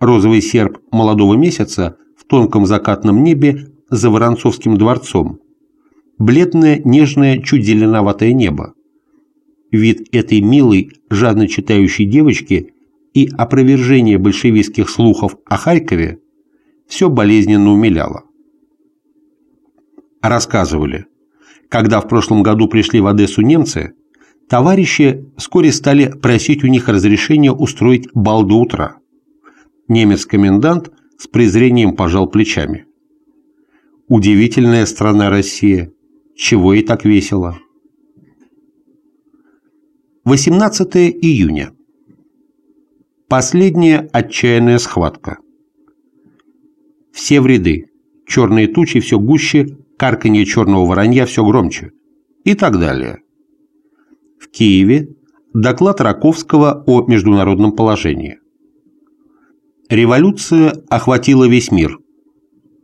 Розовый серп молодого месяца в тонком закатном небе за Воронцовским дворцом, бледное, нежное, чуть зеленоватое небо. Вид этой милой, жадно читающей девочки и опровержение большевистских слухов о Харькове все болезненно умиляло. Рассказывали – когда в прошлом году пришли в Одессу немцы, товарищи вскоре стали просить у них разрешения устроить бал до утра. Немец-комендант с презрением пожал плечами. Удивительная страна Россия. Чего и так весело. 18 июня. Последняя отчаянная схватка. Все в ряды. Черные тучи все гуще, карканье черного воронья все громче и так далее. В Киеве доклад Раковского о международном положении. Революция охватила весь мир.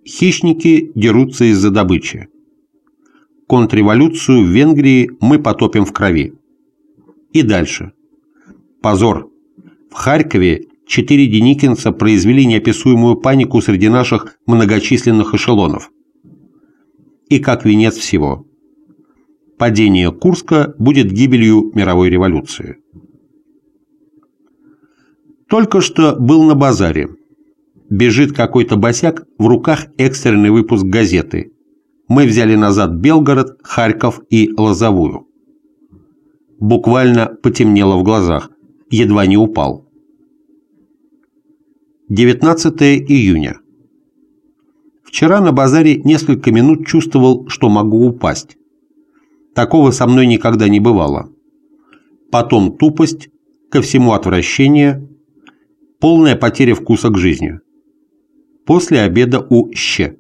Хищники дерутся из-за добычи. Контрреволюцию в Венгрии мы потопим в крови. И дальше. Позор. В Харькове четыре деникинца произвели неописуемую панику среди наших многочисленных эшелонов и как венец всего. Падение Курска будет гибелью мировой революции. Только что был на базаре. бежит какой-то босяк, в руках экстренный выпуск газеты. Мы взяли назад Белгород, Харьков и Лозовую. Буквально потемнело в глазах, едва не упал. 19 июня. Вчера на базаре несколько минут чувствовал, что могу упасть. Такого со мной никогда не бывало. Потом тупость, ко всему отвращение, полная потеря вкуса к жизни. После обеда у Щ.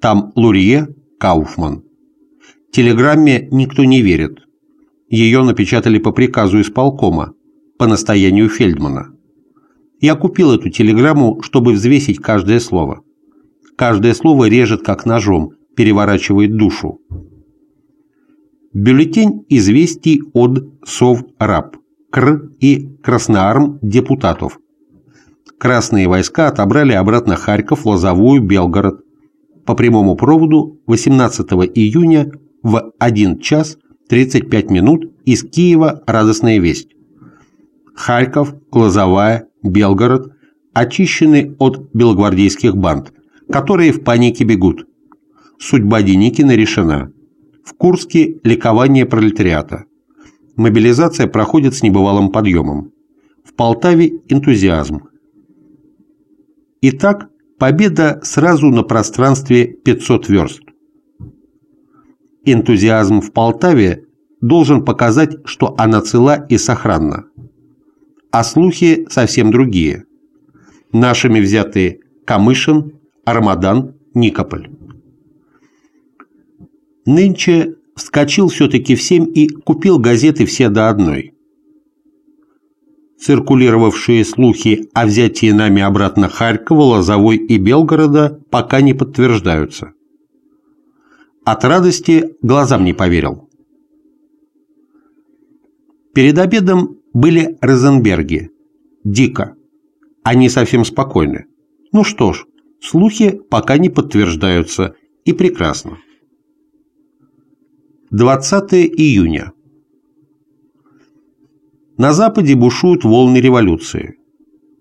Там Лурье, Кауфман. Телеграмме никто не верит. Ее напечатали по приказу исполкома, по настоянию Фельдмана. Я купил эту телеграмму, чтобы взвесить каждое слово. Каждое слово режет как ножом, переворачивает душу. Бюллетень известий от Сов-Раб, Кр и Красноарм депутатов. Красные войска отобрали обратно Харьков, Лозовую, Белгород. По прямому проводу 18 июня в 1 час 35 минут из Киева радостная весть. Харьков, Лозовая, Белгород очищены от белогвардейских банд, которые в панике бегут. Судьба Деникина решена. В Курске ликование пролетариата. Мобилизация проходит с небывалым подъемом. В Полтаве энтузиазм. Итак, победа сразу на пространстве 500 верст. Энтузиазм в Полтаве должен показать, что она цела и сохранна. А слухи совсем другие. Нашими взятые Камышин, Армадан, Никополь. Нынче вскочил все-таки в семь и купил газеты все до одной. Циркулировавшие слухи о взятии нами обратно Харькова, Лозовой и Белгорода пока не подтверждаются. От радости глазам не поверил. Перед обедом были Розенберги. Дико. Они совсем спокойны. Ну что ж, слухи пока не подтверждаются, и прекрасно. 20 июня. На Западе бушуют волны революции.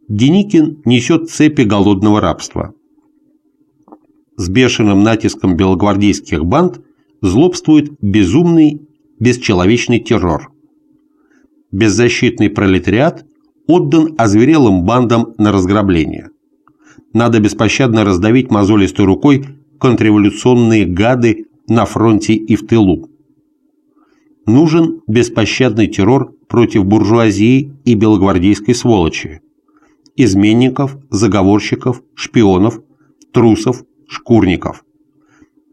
Деникин несет цепи голодного рабства. С бешеным натиском белогвардейских банд злобствует безумный, бесчеловечный террор. Беззащитный пролетариат отдан озверелым бандам на разграбление. Надо беспощадно раздавить мозолистой рукой контрреволюционные гады на фронте и в тылу. Нужен беспощадный террор против буржуазии и белогвардейской сволочи, изменников, заговорщиков, шпионов, трусов, шкурников.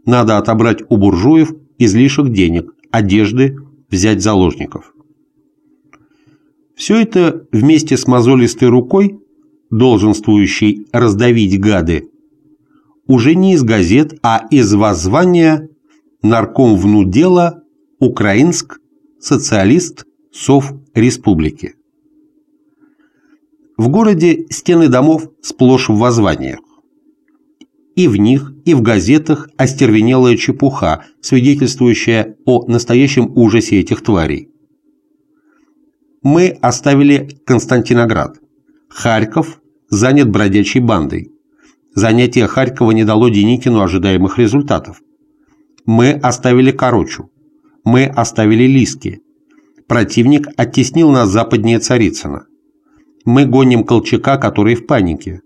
Надо отобрать у буржуев излишек денег, одежды, взять заложников. Все это вместе с мозолистой рукой, долженствующей раздавить гады, уже не из газет, а из воззвания нарком внудела Украинск, социалист, Сов Республики. В городе стены домов сплошь в воззваниях. И в них, и в газетах остервенелая чепуха, свидетельствующая о настоящем ужасе этих тварей. Мы оставили Константиноград. Харьков занят бродячей бандой. Занятие Харькова не дало Деникину ожидаемых результатов. Мы оставили Корочу. Мы оставили Лиски. Противник оттеснил нас западнее Царицына. Мы гоним Колчака, который в панике.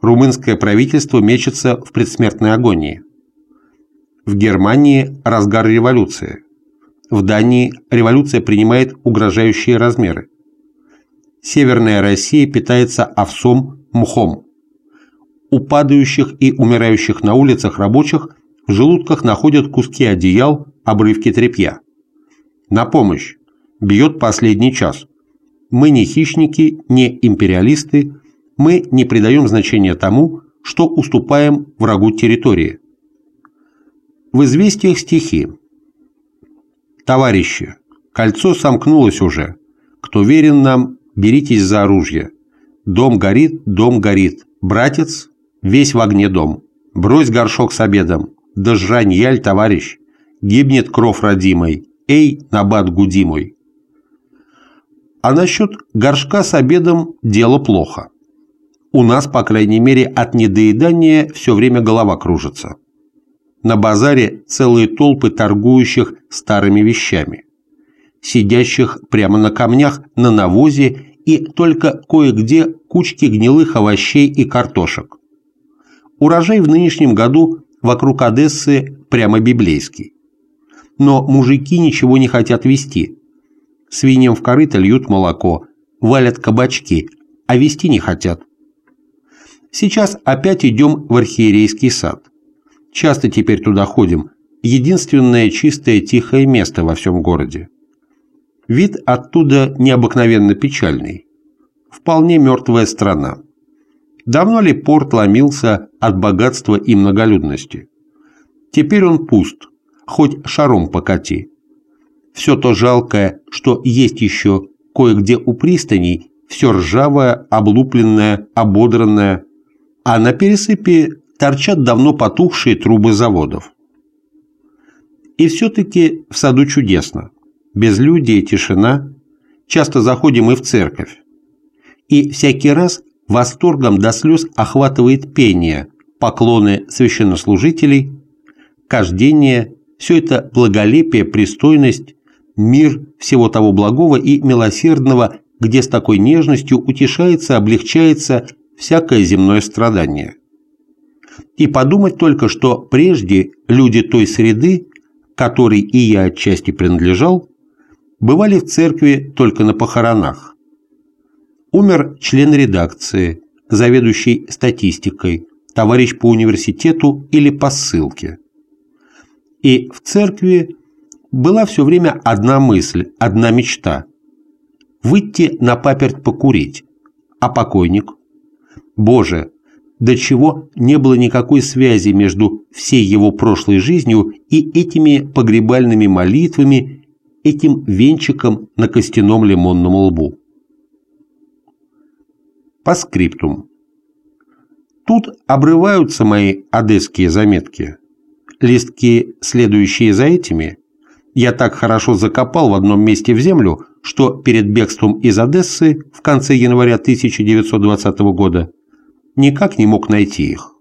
Румынское правительство мечется в предсмертной агонии. В Германии разгар революции. В Дании революция принимает угрожающие размеры. Северная Россия питается овсом, мхом. У падающих и умирающих на улицах рабочих в желудках находят куски одеял, обрывки тряпья. На помощь. Бьет последний час. Мы не хищники, не империалисты, мы не придаем значения тому, что уступаем врагу территории. В известиях стихи Товарищи, кольцо сомкнулось уже. Кто верен нам, беритесь за оружие. Дом горит, дом горит. Братец, весь в огне дом. Брось горшок с обедом. Да жрань яль, товарищ. Гибнет кров родимой. Эй, набат гудимой. А насчет горшка с обедом дело плохо. У нас, по крайней мере, от недоедания все время голова кружится. На базаре целые толпы торгующих старыми вещами, сидящих прямо на камнях на навозе и только кое-где кучки гнилых овощей и картошек. Урожай в нынешнем году вокруг Одессы прямо библейский. Но мужики ничего не хотят вести. Свиньям в корыто льют молоко, валят кабачки, а вести не хотят. Сейчас опять идем в архиерейский сад. Часто теперь туда ходим. Единственное чистое тихое место во всем городе. Вид оттуда необыкновенно печальный. Вполне мертвая страна. Давно ли порт ломился от богатства и многолюдности? Теперь он пуст, хоть шаром покати. Все то жалкое, что есть еще кое-где у пристаней, все ржавое, облупленное, ободранное, а на пересыпи торчат давно потухшие трубы заводов. И все-таки в саду чудесно. Безлюдие, тишина. Часто заходим и в церковь. И всякий раз восторгом до слез охватывает пение, поклоны священнослужителей, кождение, все это благолепие, пристойность, мир всего того благого и милосердного, где с такой нежностью утешается, облегчается всякое земное страдание. И подумать только, что прежде люди той среды, которой и я отчасти принадлежал, бывали в церкви только на похоронах. Умер член редакции, заведующий статистикой, товарищ по университету или по ссылке. И в церкви была все время одна мысль, одна мечта – выйти на паперть покурить, а покойник – Боже, до чего не было никакой связи между всей его прошлой жизнью и этими погребальными молитвами, этим венчиком на костяном лимонном лбу. По скриптум. Тут обрываются мои одесские заметки. Листки, следующие за этими, я так хорошо закопал в одном месте в землю, что перед бегством из Одессы в конце января 1920 года никак не мог найти их.